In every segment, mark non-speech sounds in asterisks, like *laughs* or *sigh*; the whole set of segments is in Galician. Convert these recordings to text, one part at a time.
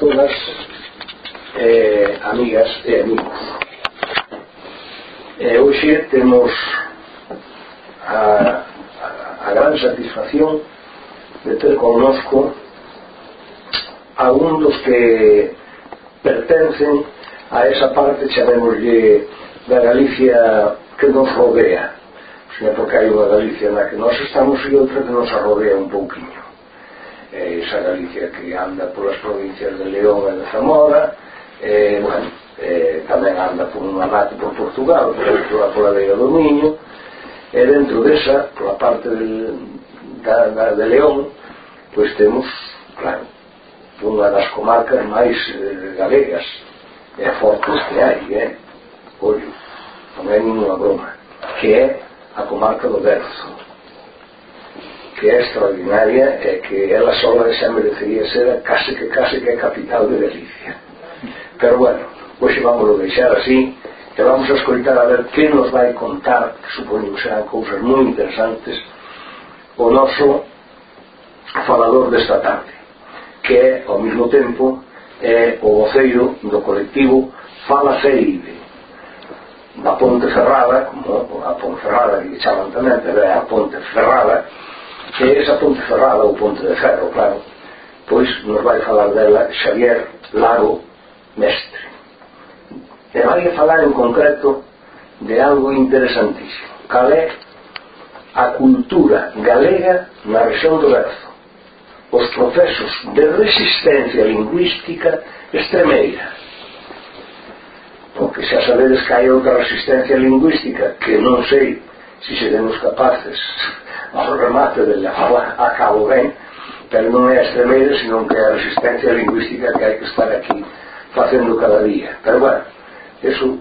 todas eh, amigas e amigos. E hoxe temos a, a, a gran satisfacción de ter connosco a un dos que pertencen a esa parte, chamémoslle, da Galicia que nos rodea, sino porque hai unha Galicia na que nós estamos e outra que nos arrodea un pouquinho eh, esa Galicia que anda polas provincias de León e de Zamora eh, bueno, eh, tamén anda por unha parte por Portugal por pola, pola Vega do Miño e dentro desa pola parte del, da, da, de León pois temos claro, unha das comarcas máis eh, galegas e fortes que hai eh? ollo, non é ninguna broma que é a comarca do Berzo que é extraordinaria e que ela sola xa merecería ser case que case que é capital de Galicia. Pero bueno, hoxe vamos deixar así e vamos a escoitar a ver que nos vai contar que supoño que serán cousas moi interesantes o noso falador desta tarde que é ao mesmo tempo é o voceiro do colectivo Fala Ceide da Ponte Ferrada, como a Ponte Ferrada que chaman tamén, pero é a Ponte Ferrada que é esa ponte ferrada ou ponte de ferro, claro pois nos vai falar dela Xavier Lago Mestre. E vai falar en concreto de algo interesantísimo. Cal é a cultura galega na región do Berzo. Os procesos de resistencia lingüística extremeira porque xa sabedes que hai outra resistencia lingüística que non sei se seremos capaces ao remate de levaba acabo ben pero non é a extremeira, senón que a resistencia lingüística que hai que estar aquí facendo cada día pero bueno, eso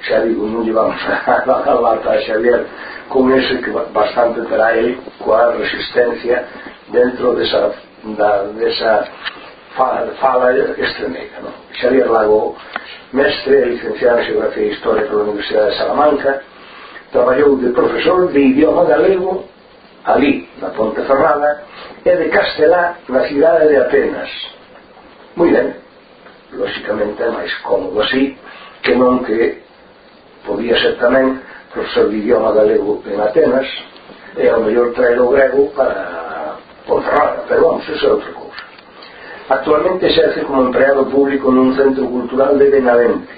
xa digo, non llevamos a *laughs* lata a Xavier con ese que bastante terá ele coa resistencia dentro desa, da, desa fala, fala extremeira non? Xavier Lago mestre licenciado en Geografía e Historia pola Universidade de Salamanca traballou de profesor de idioma galego ali na Ponte Ferrada e de Castelá na cidade de Atenas. Moi ben. Lóxicamente é máis cómodo así que non que podía ser tamén profesor de idioma galego en Atenas e ao mellor traer o grego para Ponferrada pero vamos, eso é outra cousa. Actualmente xerce como empleado público nun centro cultural de Benavente.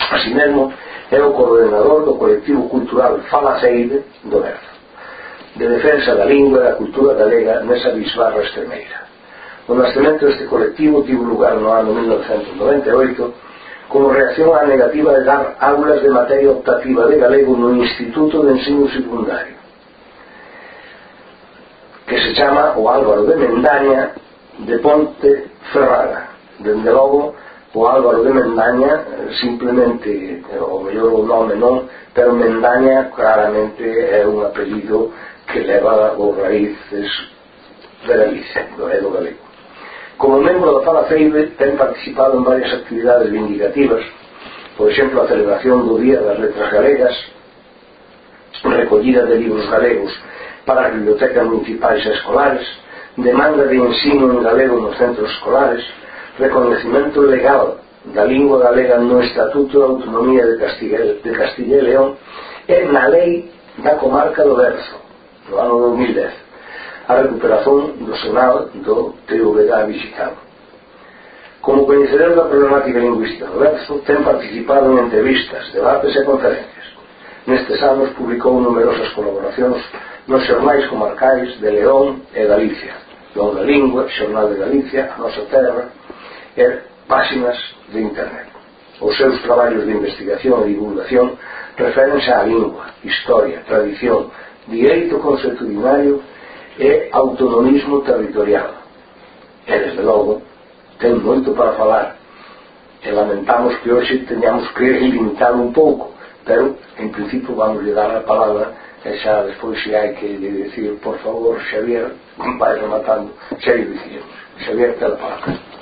Así mesmo é o coordenador do colectivo cultural Falaceide do Berzo de defensa da lingua e da cultura galega nesa bisbarra extremeira. O nascimento deste colectivo tivo lugar no ano 1998 como reacción á negativa de dar aulas de materia optativa de galego no Instituto de Ensino Secundario que se chama o Álvaro de Mendaña de Ponte Ferrara dende logo o Álvaro de Mendaña simplemente eh, o mellor o nome non pero Mendaña claramente é un apelido que levaba os raíces de Galicia, do ego galego. Como membro da Fala Feibe ten participado en varias actividades vindicativas, por exemplo, a celebración do Día das Letras Galegas, recollida de libros galegos para as bibliotecas municipais e escolares, demanda de ensino en galego nos centros escolares, reconocimiento legal da lingua galega no Estatuto de Autonomía de Castilla, de Castilla e León e na lei da comarca do Berzo, no ano 2010 a recuperación do Senal do TVG Mexicano. Como coñecedor da problemática lingüística do verso, ten participado en entrevistas, debates e conferencias. Nestes anos publicou numerosas colaboracións nos xornais comarcais de León e Galicia, Don da Lingua, Xornal de Galicia, A Nosa Terra, e páxinas de Internet. Os seus traballos de investigación e divulgación referense á lingua, historia, tradición, direito consuetudinario e autonomismo territorial. E, desde logo, ten moito para falar. E lamentamos que hoxe teñamos que limitar un pouco, pero, en principio, vamos lle dar a palabra e xa despois se hai que lle por favor, Xavier, vai rematando, xa lle dicir, Xavier, te la palabra.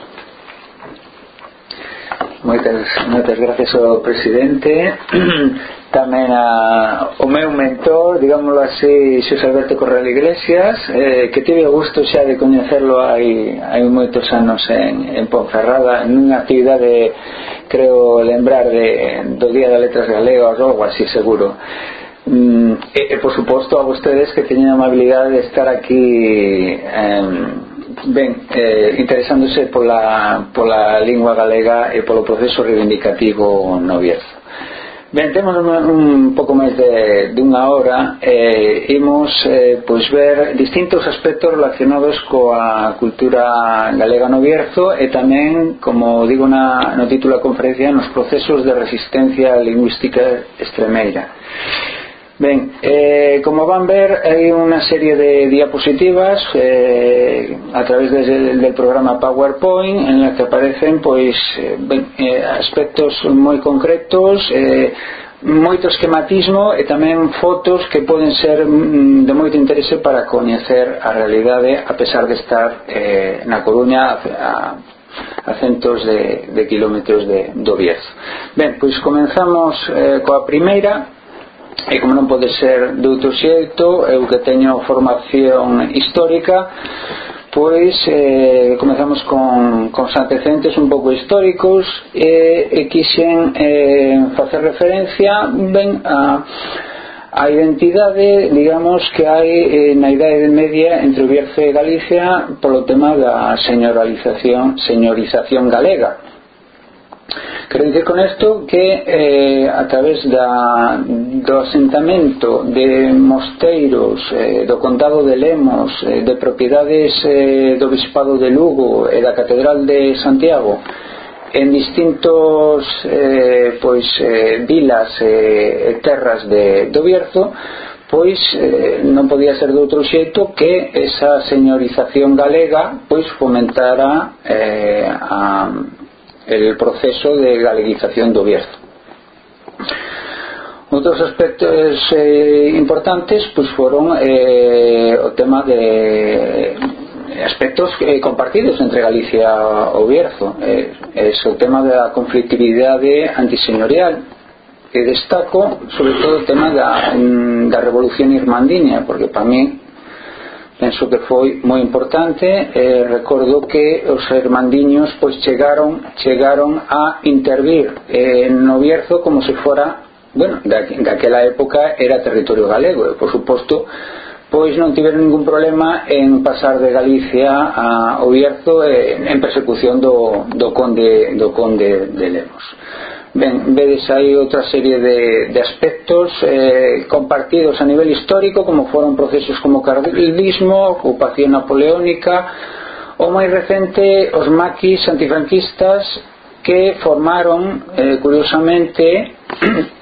Moitas, moitas gracias ao presidente. *clears throat* Tamén a, o meu mentor digámoslo así, Xos Alberto Corral Iglesias eh, que tive o gusto xa de coñecerlo hai, hai moitos anos en, en Ponferrada nunha actividade creo lembrar de, do Día das Letras Galegas ou algo así seguro. Mm, e, e por suposto a vostedes que teñen a amabilidade de estar aquí eh, ben, eh, interesándose pola, pola lingua galega e polo proceso reivindicativo no Bierzo. Ben, temos un, un pouco máis de, dunha hora e eh, imos eh, pois ver distintos aspectos relacionados coa cultura galega no Bierzo e tamén, como digo na, no título da conferencia, nos procesos de resistencia lingüística extremeira. Ben, eh, como van ver, hai unha serie de diapositivas eh, a través de, del programa PowerPoint en la que aparecen pois eh, ben, eh, aspectos moi concretos eh, moito esquematismo e tamén fotos que poden ser mm, de moito interese para coñecer a realidade a pesar de estar eh, na Coruña a, a a centos de, de kilómetros de, do Bierzo. Ben, pois comenzamos eh, coa primeira e como non pode ser de outro xeito eu que teño formación histórica pois eh, comezamos con, con antecedentes un pouco históricos e, e quixen eh, facer referencia ben a a identidade, digamos, que hai eh, na idade media entre o Bierzo e Galicia polo tema da señoralización, señorización galega. Quero dicir con isto que eh, a través da, do asentamento de mosteiros eh, do condado de Lemos eh, de propiedades eh, do Bispado de Lugo e da Catedral de Santiago en distintos eh, pois, eh, vilas eh, e eh, terras de, do Bierzo pois eh, non podía ser de outro xeito que esa señorización galega pois fomentara eh, a el proceso de galeguización do Bierzo. Outros aspectos eh, importantes pois foron eh, o tema de eh, aspectos eh, compartidos entre Galicia o Bierzo eh, é o tema da conflictividade antiseñorial e destaco sobre todo o tema da, mm, da revolución irmandiña porque para mí penso que foi moi importante eh, recordo que os hermandiños pois chegaron chegaron a intervir en Novierzo como se fora bueno, daquela época era territorio galego e por suposto pois non tiveron ningún problema en pasar de Galicia a Ovierzo en, en persecución do, do conde do conde de Lemos. Ben, vedes aí outra serie de, de aspectos eh, compartidos a nivel histórico, como foron procesos como o carlismo ocupación napoleónica, ou máis recente os maquis antifranquistas que formaron, eh, curiosamente,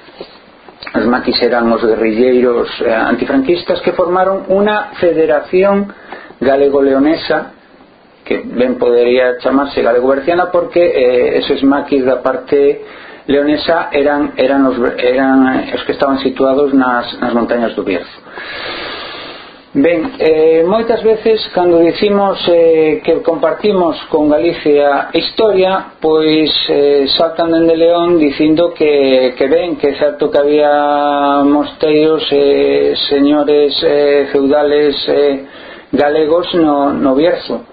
*clears throat* os maquis eran os guerrilleiros eh, antifranquistas que formaron unha federación galego-leonesa que ben podería chamarse galego-berciana porque eh, eses maquis da parte leonesa eran eran os, eran eh, os que estaban situados nas, nas montañas do Bierzo. Ben, eh, moitas veces cando dicimos eh, que compartimos con Galicia historia, pois eh, saltan dende León dicindo que, que ben, que é certo que había mosteiros eh, señores eh, feudales eh, galegos no, no Bierzo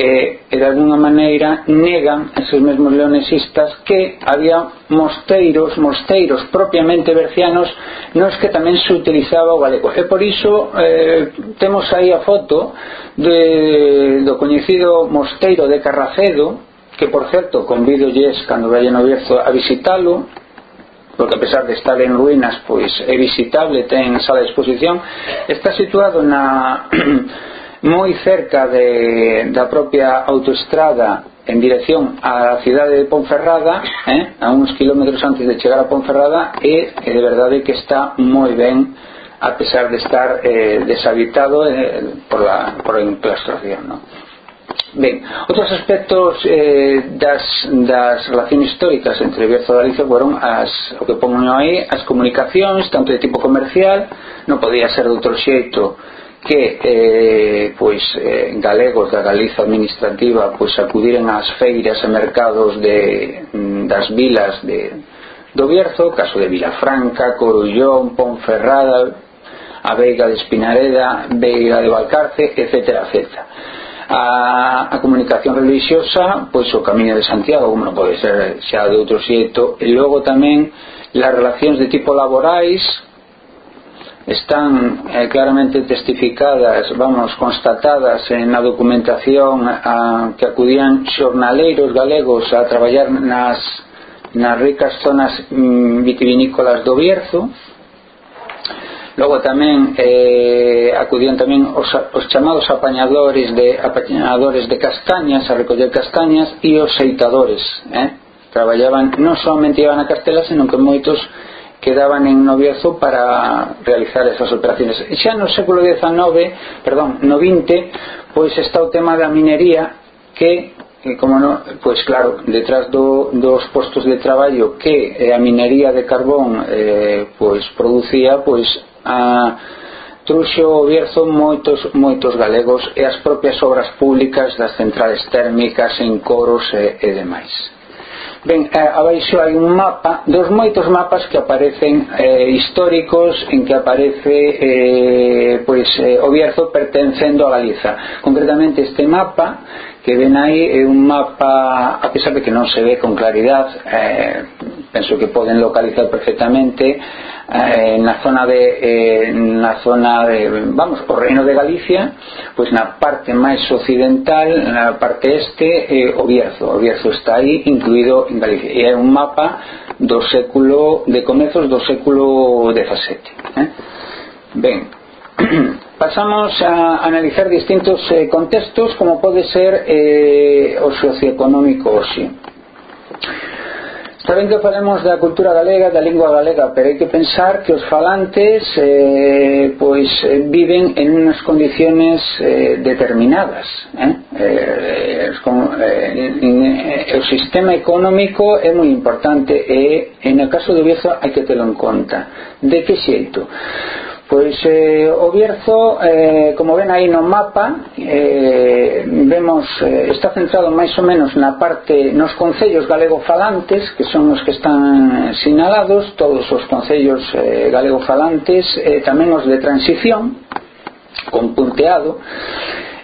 e, e de alguna maneira negan esos mesmos leonesistas que había mosteiros, mosteiros propiamente bercianos nos que tamén se utilizaba o galego e por iso eh, temos aí a foto de, do coñecido mosteiro de Carracedo que por certo convidolles cando vayan ao Bierzo a visitalo porque a pesar de estar en ruínas pois é visitable, ten sala de exposición está situado na *clears throat* moi cerca de, da propia autoestrada en dirección á cidade de Ponferrada eh, a uns kilómetros antes de chegar a Ponferrada e, e de verdade que está moi ben a pesar de estar eh, deshabitado eh, por, la, por a inclastración no? Ben, outros aspectos eh, das, das relacións históricas entre Bierzo e Galicia foron as, o que pongo aí as comunicacións, tanto de tipo comercial, non podía ser de outro xeito que eh, pois eh, galegos da Galiza administrativa pois acudiren ás feiras e mercados de, mm, das vilas de, do Bierzo, caso de Vilafranca, Corullón, Ponferrada, a Veiga de Espinareda, Veiga de Valcarce, etc. etc. A, a comunicación religiosa, pois o Camiño de Santiago, como non pode ser xa de outro xeito, e logo tamén las relacións de tipo laborais están eh, claramente testificadas, vamos, constatadas eh, na documentación a, que acudían xornaleiros galegos a traballar nas, nas ricas zonas mm, vitivinícolas do Bierzo logo tamén eh, acudían tamén os, os chamados apañadores de, apañadores de castañas a recoller castañas e os seitadores eh? traballaban, non somente iban a Castela senón que moitos quedaban en noviazo para realizar esas operaciones. E xa no século XIX, perdón, no XX, pois está o tema da minería que e como non, pois claro, detrás do, dos postos de traballo que eh, a minería de carbón eh, pois producía, pois a truxo o Bierzo moitos moitos galegos e as propias obras públicas das centrales térmicas en coros e, e demais. Ben, eh, abaixo hai un mapa dos moitos mapas que aparecen eh, históricos en que aparece eh, pois, eh, Bierzo pertencendo a Galiza. Concretamente este mapa que ven aí é un mapa, a pesar de que non se ve con claridade, eh, penso que poden localizar perfectamente eh, na zona de eh, na zona de, vamos, o reino de Galicia pois na parte máis occidental na parte este eh, o Bierzo, o Bierzo está aí incluído en Galicia, e é un mapa do século, de comezos do século XVII eh? ben *clears throat* pasamos a analizar distintos eh, contextos como pode ser eh, o socioeconómico hoxe Saben que falemos da cultura galega, da lingua galega, pero hai que pensar que os falantes eh, pois eh, viven en unas condiciones eh, determinadas. Eh? Eh, como, eh, eh, o sistema económico é moi importante e en o caso do Bierzo hai que telo en conta. De que xeito? Pois eh, o Bierzo, eh, como ven aí no mapa, eh, vemos eh, está centrado máis ou menos na parte nos concellos galegofalantes, que son os que están sinalados, todos os concellos eh, galegofalantes, eh, tamén os de transición, con punteado,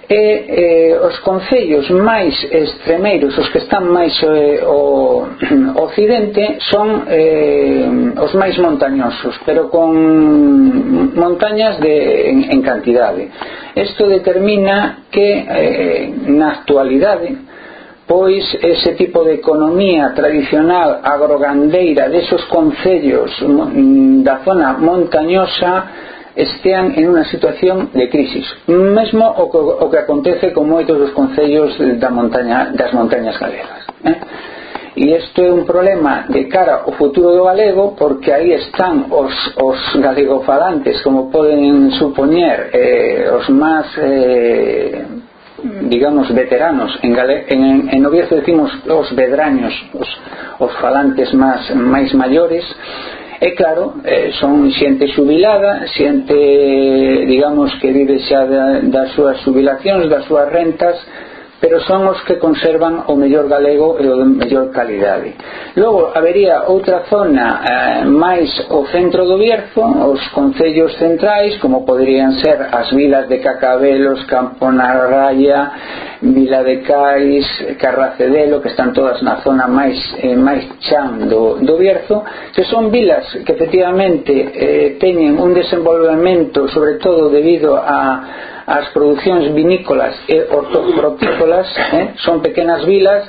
e eh, os concellos máis extremeiros, os que están máis eh, o, *clears throat* occidente, son eh, os máis montañosos, pero con montañas de, en, en cantidade. Isto determina que eh, na actualidade pois ese tipo de economía tradicional agrogandeira desos concellos da zona montañosa estean en unha situación de crisis mesmo o que, o que acontece con moitos dos concellos da montaña, das montañas galegas eh? e isto é un problema de cara ao futuro do galego porque aí están os, os galegofalantes como poden supoñer eh, os máis eh, digamos, veteranos en, Gale en, en Oviedo decimos os vedraños os, os falantes máis, máis maiores E claro, eh, son xente xubilada, xente, digamos, que vive xa das súas xubilacións, das súas rentas, pero son os que conservan o mellor galego e o de mellor calidade. Logo, habería outra zona eh, máis o centro do Bierzo, os concellos centrais, como poderían ser as vilas de Cacabelos, Camponarraya, Vila de Cais, Carracedelo, que están todas na zona máis eh, máis chan do, do Bierzo, que son vilas que efectivamente eh, teñen un desenvolvemento, sobre todo debido a as producións vinícolas e hortofrutícolas eh, son pequenas vilas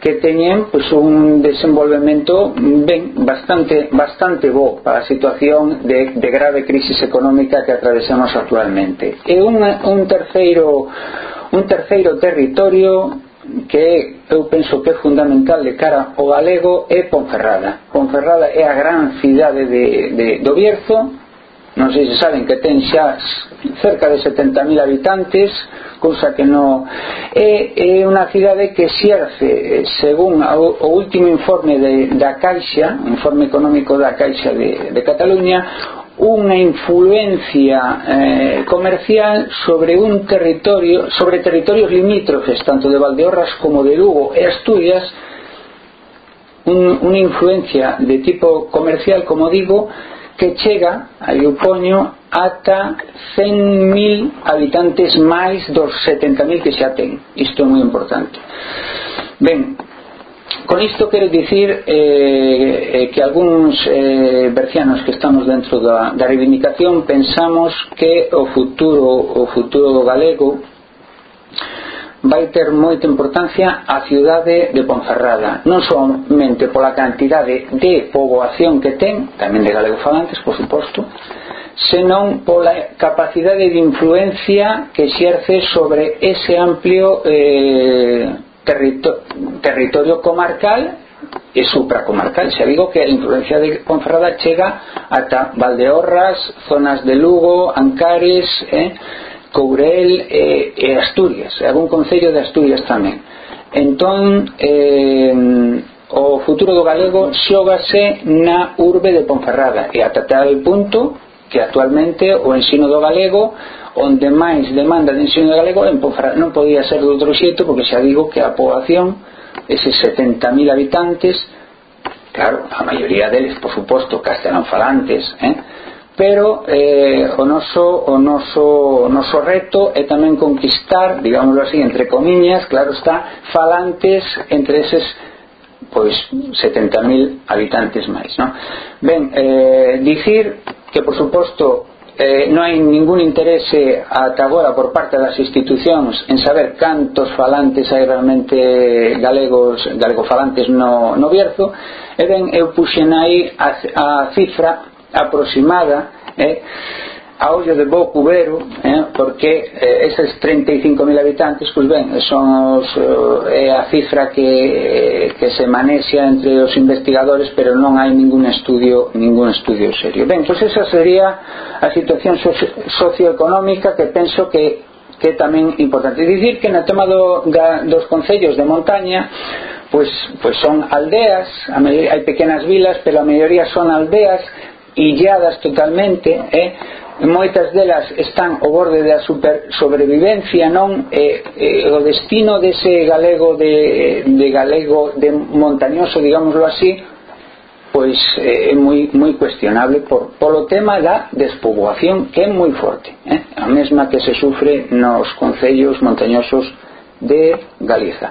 que teñen pois, un desenvolvemento ben bastante bastante bo para a situación de, de grave crisis económica que atravesamos actualmente. E un, un terceiro un terceiro territorio que eu penso que é fundamental de cara ao galego é Ponferrada. Ponferrada é a gran cidade de, de, do Bierzo non sei se saben que ten xa cerca de 70.000 habitantes cousa que non é, eh, é eh, unha cidade que xerce eh, según o último informe de, da Caixa informe económico da Caixa de, de Cataluña unha influencia eh, comercial sobre un territorio sobre territorios limítrofes tanto de Valdeorras como de Lugo e Asturias un, unha influencia de tipo comercial como digo que chega a poño, ata 100.000 habitantes máis dos 70.000 que xa ten. Isto é moi importante. Ben, con isto quero dicir eh, eh, que algúns eh, bercianos que estamos dentro da, da reivindicación pensamos que o futuro o futuro do galego vai ter moita importancia a cidade de Ponferrada non somente pola cantidade de poboación que ten tamén de galegofalantes, por suposto senón pola capacidade de influencia que xerce sobre ese amplio eh, territo territorio comarcal e supracomarcal. Xa digo que a influencia de Ponferrada chega ata Valdeorras, zonas de Lugo, Ancares, eh, Courel e, e Asturias, e algún concello de Asturias tamén. Entón, eh, o futuro do galego xógase na urbe de Ponferrada e ata tal punto que actualmente o ensino do galego onde máis demanda de ensino do galego en Ponferrada non podía ser do outro xeito porque xa digo que a poboación eses 70.000 habitantes claro, a maioría deles por suposto castelán falantes eh? pero eh, o, noso, o, noso, o noso reto é tamén conquistar, digámoslo así, entre comiñas, claro está, falantes entre eses pois 70.000 habitantes máis, non? Ben, eh, dicir que por suposto eh, non hai ningún interese ata agora por parte das institucións en saber cantos falantes hai realmente galegos galegofalantes no, no Bierzo e ben eu puxen aí a, a cifra aproximada eh, a ollo de bo cubero eh, porque eh, esas 35.000 habitantes pois ben, son os, eh, a cifra que, que se manexa entre os investigadores pero non hai ningún estudio ningún estudio serio. Ben, pois esa sería a situación socioeconómica que penso que que é tamén importante. Dicir que no tema do, da, dos concellos de montaña pois, pois son aldeas, a hai pequenas vilas, pero a maioría son aldeas illadas totalmente, eh? moitas delas están ao borde da super sobrevivencia, non eh, eh, o destino dese galego de, de galego de montañoso, digámoslo así, pois eh, é moi, moi cuestionable por, polo tema da despoboación que é moi forte eh? a mesma que se sufre nos concellos montañosos de Galiza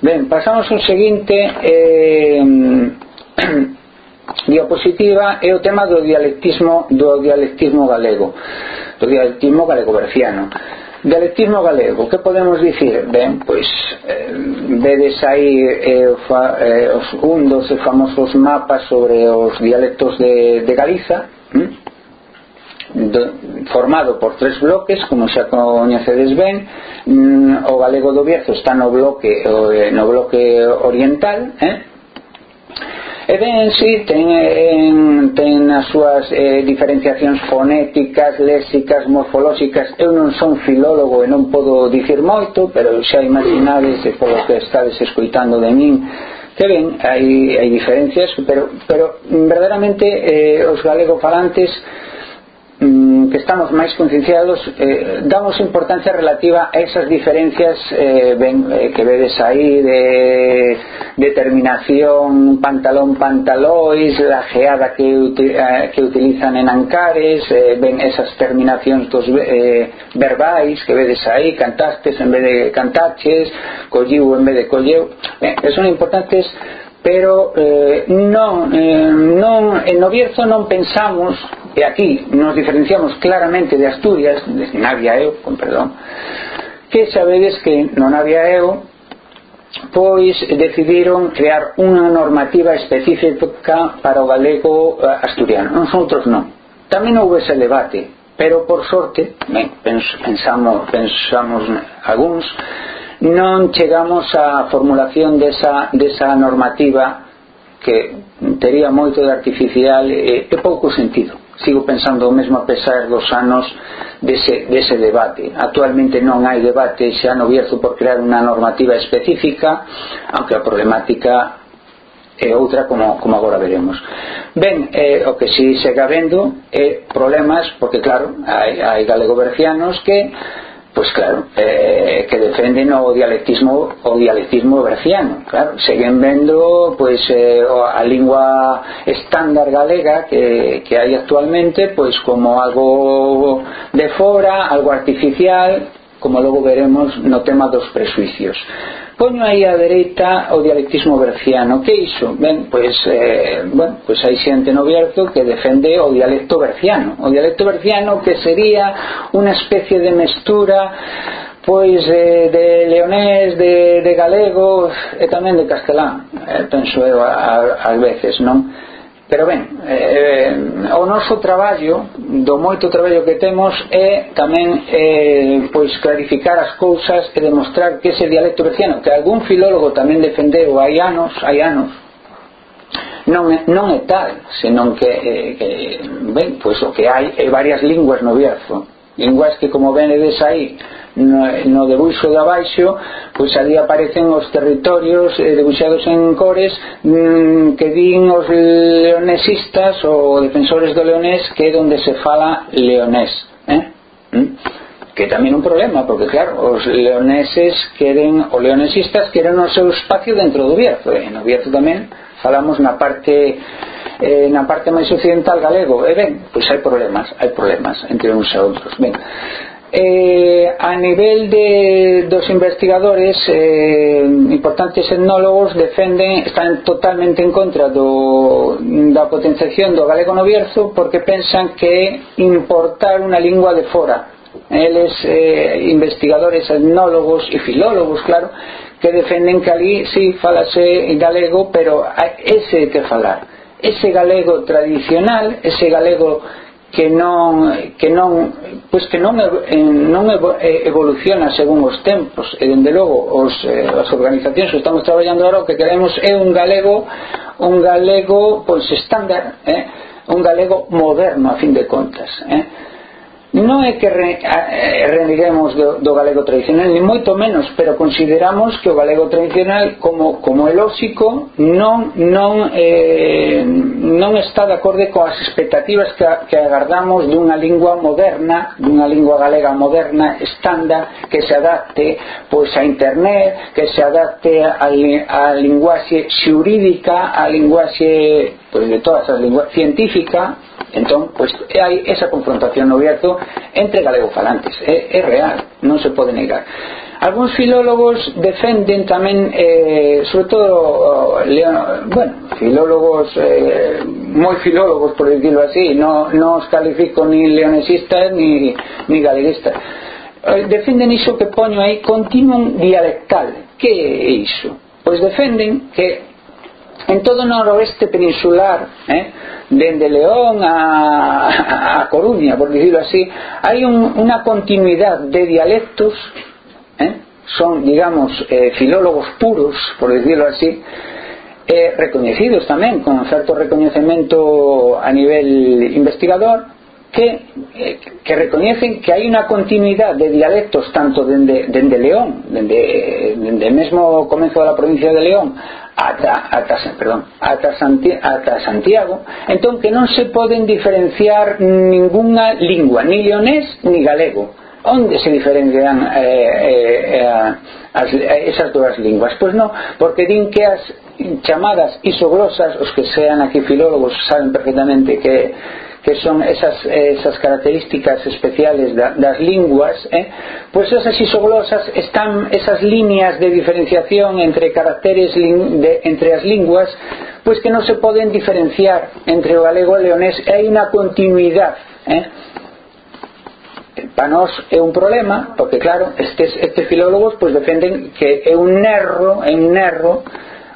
ben, pasamos ao seguinte eh, *clears throat* diapositiva é o tema do dialectismo do dialectismo galego do dialectismo galego-berciano dialectismo galego, que podemos dicir? Ben, pois eh, vedes aí eh, fa, eh, os, un dos famosos mapas sobre os dialectos de, de Galiza hm? do, formado por tres bloques como xa coñecedes ben mm, o galego do Bierzo está no bloque o, eh, no bloque oriental eh? E ben, sí, ten, en, ten as súas eh, diferenciacións fonéticas, léxicas, morfolóxicas. Eu non son filólogo e non podo dicir moito, pero xa imaginades polo que estades escoitando de min, que ben, hai, hai diferencias, pero, pero verdadeiramente eh, os galego falantes Mm, que estamos máis concienciados eh, damos importancia relativa a esas diferencias eh, ben, eh, que vedes aí de determinación pantalón pantalois la geada que, eh, que utilizan en Ancares eh, ben esas terminacións dos eh, verbais que vedes aí cantastes en vez de cantaches colliu en vez de colleu. Ben, son importantes pero eh, non, eh, non, en Novierzo non pensamos e aquí nos diferenciamos claramente de Asturias, de Navia eu, con perdón, que sabedes que no Navia eu pois decidiron crear unha normativa específica para o galego eh, asturiano. Non son outros non. Tamén houve ese debate, pero por sorte, ben, pensamos, pensamos algúns, non chegamos á formulación desa, desa normativa que tería moito de artificial e, e pouco sentido sigo pensando o mesmo a pesar dos anos dese, dese debate. Actualmente non hai debate xa no Bierzo por crear unha normativa específica, aunque a problemática é outra como, como agora veremos. Ben, eh, o que si segue habendo é eh, problemas, porque claro, hai, hai galego-bercianos que pois claro, eh, que defenden o dialectismo o dialectismo berciano, claro, seguen vendo pois eh, a lingua estándar galega que, que hai actualmente pois como algo de fora, algo artificial, como logo veremos no tema dos presuicios. Poño aí á dereita o dialectismo berciano. Que iso? Ben, pois, eh, bueno, pois hai xente no Bierzo que defende o dialecto berciano. O dialecto berciano que sería unha especie de mestura pois de, de leonés, de, de galego e tamén de castelán, eh, penso eu ás veces, non? Pero ben, eh, o noso traballo, do moito traballo que temos, é tamén eh, pois clarificar as cousas e demostrar que ese dialecto berciano, que algún filólogo tamén defendeu hai anos, hai anos, non é, non é tal, senón que, eh, que ben, pois o que hai é varias linguas no Bierzo linguas que como venedes aí no, no debuxo de abaixo pois ali aparecen os territorios eh, debuxados en cores mmm, que din os leonesistas ou defensores do leonés que é onde se fala leonés eh? Mm? que tamén un problema, porque claro, os leoneses queren, os leonesistas queren o seu espacio dentro do Bierzo, e no Bierzo tamén falamos na parte eh, na parte máis occidental galego. E ben, pois hai problemas hai problemas entre uns e outros. Ben, eh, a nivel de, dos investigadores eh, importantes etnólogos defenden, están totalmente en contra do, da potenciación do galego no Bierzo porque pensan que importar unha lingua de fora. Eles eh, investigadores etnólogos e filólogos claro que defenden que ali si sí, falase en galego pero ese que falar ese galego tradicional ese galego que non que non pois que non eh, non eh, evoluciona según os tempos e dende logo os eh, as organizacións que estamos traballando agora o que queremos é un galego un galego pois estándar, eh? un galego moderno a fin de contas, eh? non é que re, eh, reneguemos do, do galego tradicional, ni moito menos, pero consideramos que o galego tradicional, como, como é lóxico, non, non, eh, non está de acorde coas expectativas que, que agardamos dunha lingua moderna, dunha lingua galega moderna, estándar, que se adapte pois, a internet, que se adapte a, a linguaxe xurídica, a linguaxe pois, de todas as linguas, científica, Entón, pois, hai esa confrontación no Bierzo entre galegofalantes. É, é real, non se pode negar. algúns filólogos defenden tamén, eh, sobre todo, Leon, bueno, filólogos, eh, moi filólogos, por decirlo así, non, no os califico ni leonesistas ni, ni galeguistas. Eh, defenden iso que poño aí, continuum dialectal. Que é iso? Pois defenden que en todo o noroeste peninsular eh, dende León a, a Coruña por decirlo así hai un, unha continuidad de dialectos eh, son digamos eh, filólogos puros por decirlo así recoñecidos tamén con certo recoñecemento a nivel investigador que, que recoñecen que hai unha continuidade de dialectos tanto dende León dende, dende mesmo comezo da provincia de León ata, ata, perdón, ata, Santi, ata Santiago, entón que non se poden diferenciar ningunha lingua, ni leonés ni galego. Onde se diferencian eh, eh, eh, as, eh, esas dúas linguas? Pois non, porque din que as chamadas isoglosas, os que sean aquí filólogos saben perfectamente que que son esas, esas características especiales da, das linguas, eh, pois pues esas isoglosas están esas líneas de diferenciación entre caracteres de, entre as linguas, pois pues que non se poden diferenciar entre o galego e o leonés, hai unha continuidade, eh? para nós é un problema, porque claro, estes, estes filólogos pois defenden que é un erro, é un erro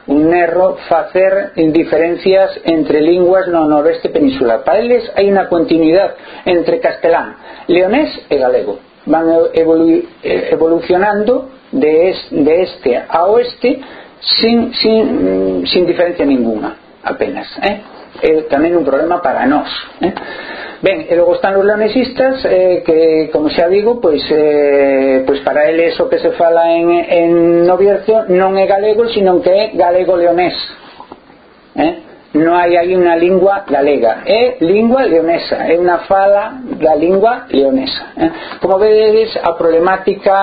un erro facer diferencias entre linguas no noroeste peninsular. Para eles hai unha continuidade entre castelán, leonés e galego. Van evolu evolucionando de, es, de este a oeste sin, sin, sin diferencia ninguna, apenas. Eh? É tamén un problema para nós. Eh? Ben, e logo están os lanesistas eh, que, como xa digo, pois, eh, pois para eles o que se fala en, en Noviercio non é galego, sino que é galego-leonés. Eh? Non hai aí unha lingua galega, é lingua leonesa, é unha fala da lingua leonesa. Eh? Como vedes, a problemática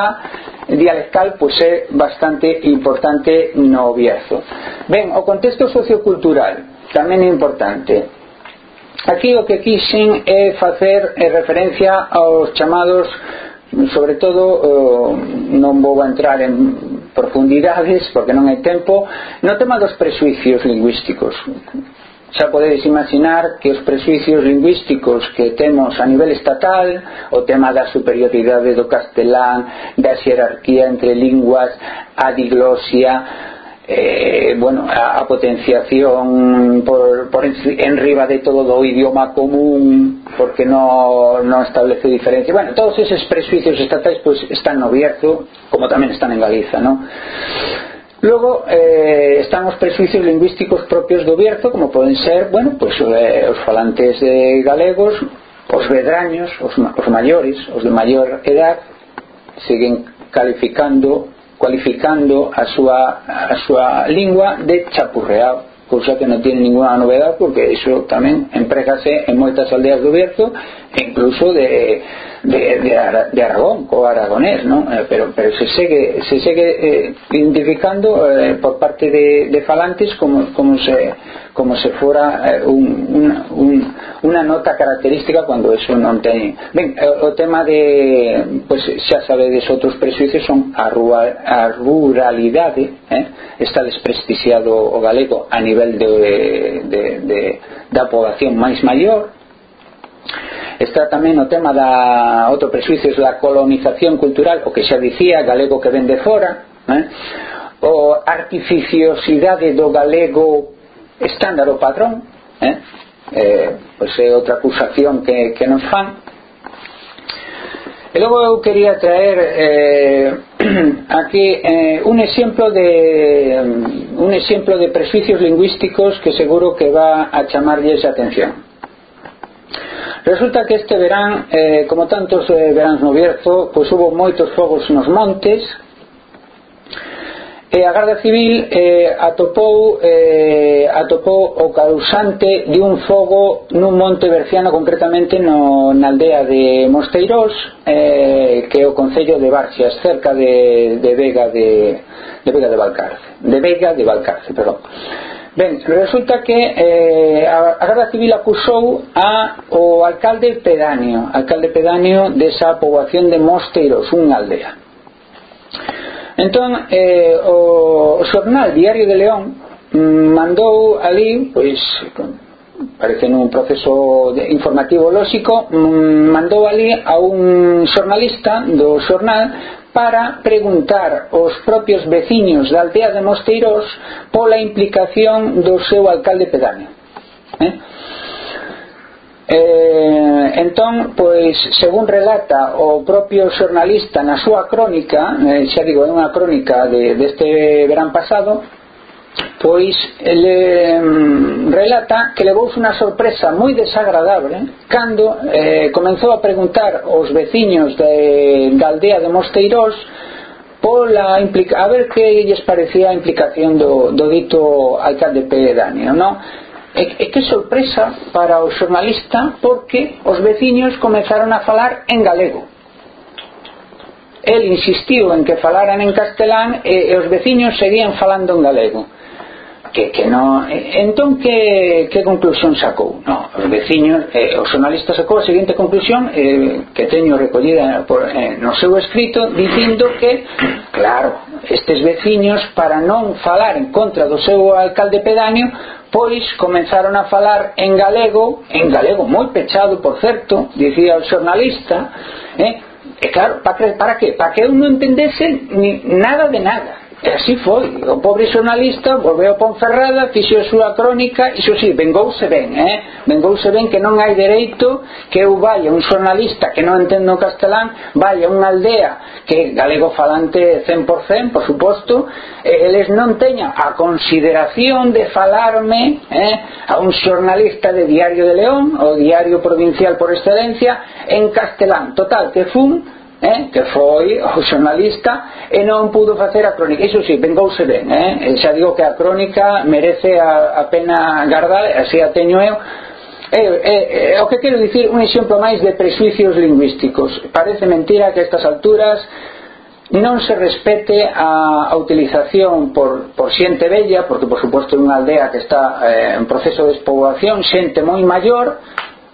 dialectal pois é bastante importante no Bierzo. Ben, o contexto sociocultural tamén é importante. Aquí o que quixen é facer é referencia aos chamados sobre todo eh, non vou entrar en profundidades porque non hai tempo no tema dos presuicios lingüísticos. Xa podedes imaginar que os presuicios lingüísticos que temos a nivel estatal o tema da superioridade do castelán da xerarquía entre linguas a diglosia eh, bueno, a, a potenciación por, por enriba de todo o idioma común porque non, non establece diferencia bueno, todos esos prejuicios estatais pues, están no Bierzo como tamén están en Galiza ¿no? Logo, eh, están os prejuicios lingüísticos propios do Bierzo como poden ser, bueno, pues, eh, os falantes de galegos os vedraños, os, os maiores os de maior edad siguen calificando cualificando a súa, a súa lingua de chapurreado cousa que non tiene ninguna novedad porque iso tamén empregase en moitas aldeas do Bierzo incluso de, de, de, de Aragón o aragonés, ¿no? Eh, pero, pero se segue, se segue eh, identificando eh, por parte de, de falantes como, como, se, como se fora eh, un, una, un, una nota característica cuando eso non ten ben, eh, o, o tema de pues, xa sabedes outros prejuicios son a, rural, a ruralidade eh? está desprestixiado o galego a nivel de, de, de, da poboación máis maior está tamén o tema da outro prejuicio da colonización cultural, o que xa dicía, galego que vende fora, eh? o artificiosidade do galego estándar o padrón, eh? Eh, pois é outra acusación que, que nos fan. E logo eu quería traer eh, *clears throat* aquí eh, un exemplo de un exemplo de prejuicios lingüísticos que seguro que va a chamarlles a atención. Resulta que este verán, eh, como tantos eh, veráns no Bierzo, pois hubo moitos fogos nos montes, e a Garda Civil eh, atopou eh, atopou o causante de un fogo nun monte berciano concretamente no, na aldea de Mosteirós eh, que é o Concello de Barxias cerca de, de Vega de, de Vega de Valcarce de Vega de Valcarce, perdón. Ben, resulta que eh, a Garda Civil acusou a o alcalde pedáneo, alcalde pedáneo desa poboación de Mosteiros, unha aldea. Entón, eh, o xornal Diario de León mm, mandou ali, pois, parece nun proceso de informativo lóxico, mm, mandou ali a un xornalista do xornal para preguntar aos propios veciños da aldea de Mosteirós pola implicación do seu alcalde pedáneo. Eh? Eh, entón, pois, según relata o propio xornalista na súa crónica, eh, xa digo, é unha crónica de, deste verán pasado, pois ele mm, relata que levou unha sorpresa moi desagradable cando eh, comenzou a preguntar aos veciños de, da aldea de Mosteirós pola implica, a ver que lles parecía a implicación do, do dito alcalde Pedani, non? E, e que sorpresa para o xornalista porque os veciños comenzaron a falar en galego el insistiu en que falaran en castelán e, e os veciños seguían falando en galego que, que no, entón que, que conclusión sacou no, os veciños, eh, o xornalista sacou a seguinte conclusión eh, que teño recollida por, eh, no seu escrito dicindo que claro, estes veciños para non falar en contra do seu alcalde pedáneo pois comenzaron a falar en galego en galego moi pechado por certo dicía o xornalista eh, e claro, para que, para que? para que eu non entendese ni nada de nada E así foi, o pobre xornalista volveu a Ponferrada, fixo a súa crónica, iso sí, vengouse ben, eh? vengouse ben que non hai dereito que eu vaya un xornalista que non entendo castelán, vaya a unha aldea que galego falante 100%, por suposto, e eles non teñan a consideración de falarme eh, a un xornalista de Diario de León, o Diario Provincial por excelencia, en castelán. Total, que fun eh, que foi o xornalista e non pudo facer a crónica. Iso si, vengouse ben eh? eh xa digo que a crónica merece a, a pena guardar así a teño eu. É, é, é, o que quero dicir un exemplo máis de prejuicios lingüísticos. Parece mentira que a estas alturas non se respete a, a utilización por, por xente bella, porque por suposto é unha aldea que está eh, en proceso de despoboación, xente moi maior,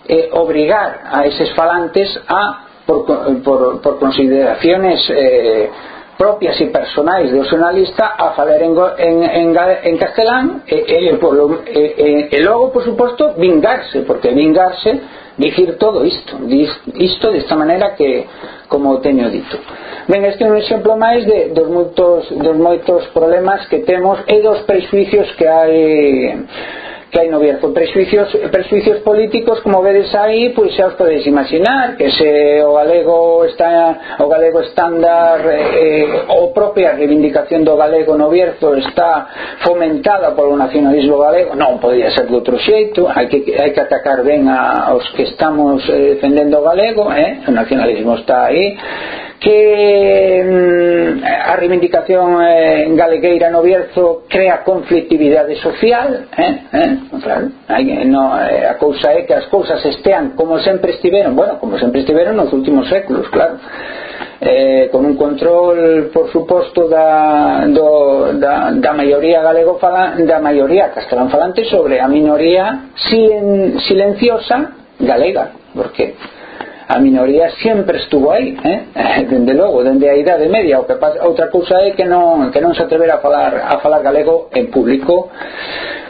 eh, obrigar a eses falantes a por, por, por consideraciones eh, propias e personais do xornalista a falar en, en, en, en castelán e, e, polo, e, e, e logo, por suposto, vingarse porque vingarse dicir todo isto isto desta maneira que como teño dito. Ben, este é un exemplo máis de, dos, moitos, dos moitos problemas que temos e dos prejuicios que hai que hai no Bierzo prexuicios, prexuicios políticos como vedes aí, pois xa os podedes imaginar que se o galego está o galego estándar eh, o propia reivindicación do galego no Bierzo está fomentada polo nacionalismo galego non podía ser de outro xeito hai que, hai que atacar ben a, aos que estamos eh, defendendo o galego eh? o nacionalismo está aí que mm, a reivindicación eh, galegueira no Bierzo crea conflictividade social eh, eh, claro, hai, eh, no, eh, a cousa é que as cousas estean como sempre estiveron bueno, como sempre estiveron nos últimos séculos claro. Eh, con un control por suposto da, do, da, da maioría galego falan, da maioría castelán falante sobre a minoría silen, silenciosa galega porque a minoría sempre estuvo aí eh? *laughs* dende logo, dende a idade media o que pasa, outra cousa é que non, que non se atrever a falar, a falar galego en público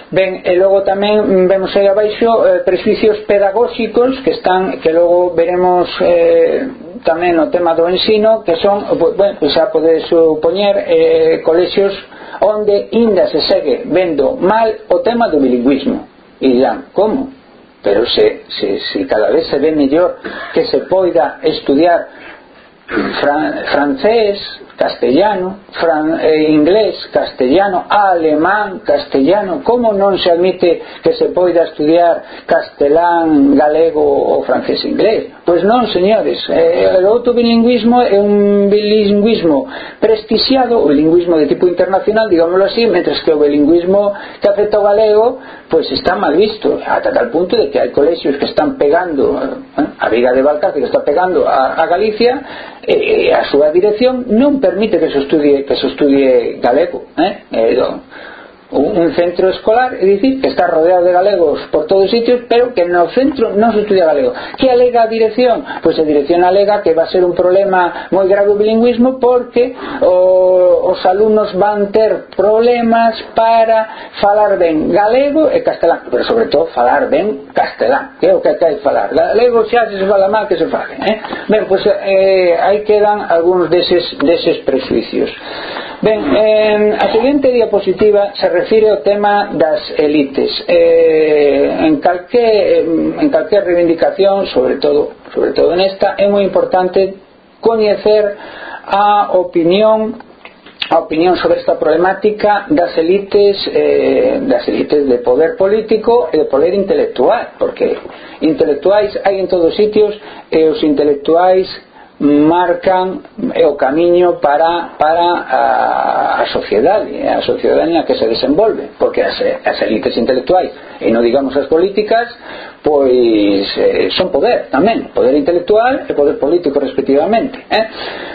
Ben, e logo tamén vemos aí abaixo eh, prejuicios pedagóxicos que están que logo veremos eh, tamén o tema do ensino que son, bueno, xa podes supoñer eh, colexios onde inda se segue vendo mal o tema do bilingüismo e dirán, como? Pero se, se, se cada vez se ve mellor que se poida estudiar fran, francés, castellano, fran, eh, inglés, castellano, alemán, castellano, como non se admite que se poida estudiar castelán, galego ou francés inglés? Pois non, señores, eh, o outro bilingüismo é un bilingüismo prestixiado, o bilingüismo de tipo internacional, digámoslo así, mentres que o bilingüismo que afecta o galego, pois está mal visto, ata tal punto de que hai colexios que están pegando eh, a Viga de Balcarce, que está pegando a, a Galicia, e eh, a súa dirección non permite que se estudie, que se estudie galego eh? un centro escolar, é dicir, que está rodeado de galegos por todos os sitios, pero que no centro non se estudia galego. Que alega a dirección? Pois a dirección alega que va a ser un problema moi grave o bilingüismo porque o, os alumnos van ter problemas para falar ben galego e castelán, pero sobre todo falar ben castelán, que é o que hai que falar. Galego xa se fala mal que se fale. Eh? Ben, pois eh, aí quedan algúns deses, deses prejuicios. Ben, eh, a seguinte diapositiva se refire ao tema das elites. Eh, en calqué, en calquer reivindicación, sobre todo, sobre todo nesta, é moi importante coñecer a opinión a opinión sobre esta problemática das elites eh, das elites de poder político e de poder intelectual porque intelectuais hai en todos os sitios e os intelectuais marcan o camiño para, para a, a sociedade, a sociedade na que se desenvolve, porque as, as elites intelectuais, e non digamos as políticas, pois eh, son poder tamén, poder intelectual e poder político respectivamente. Eh?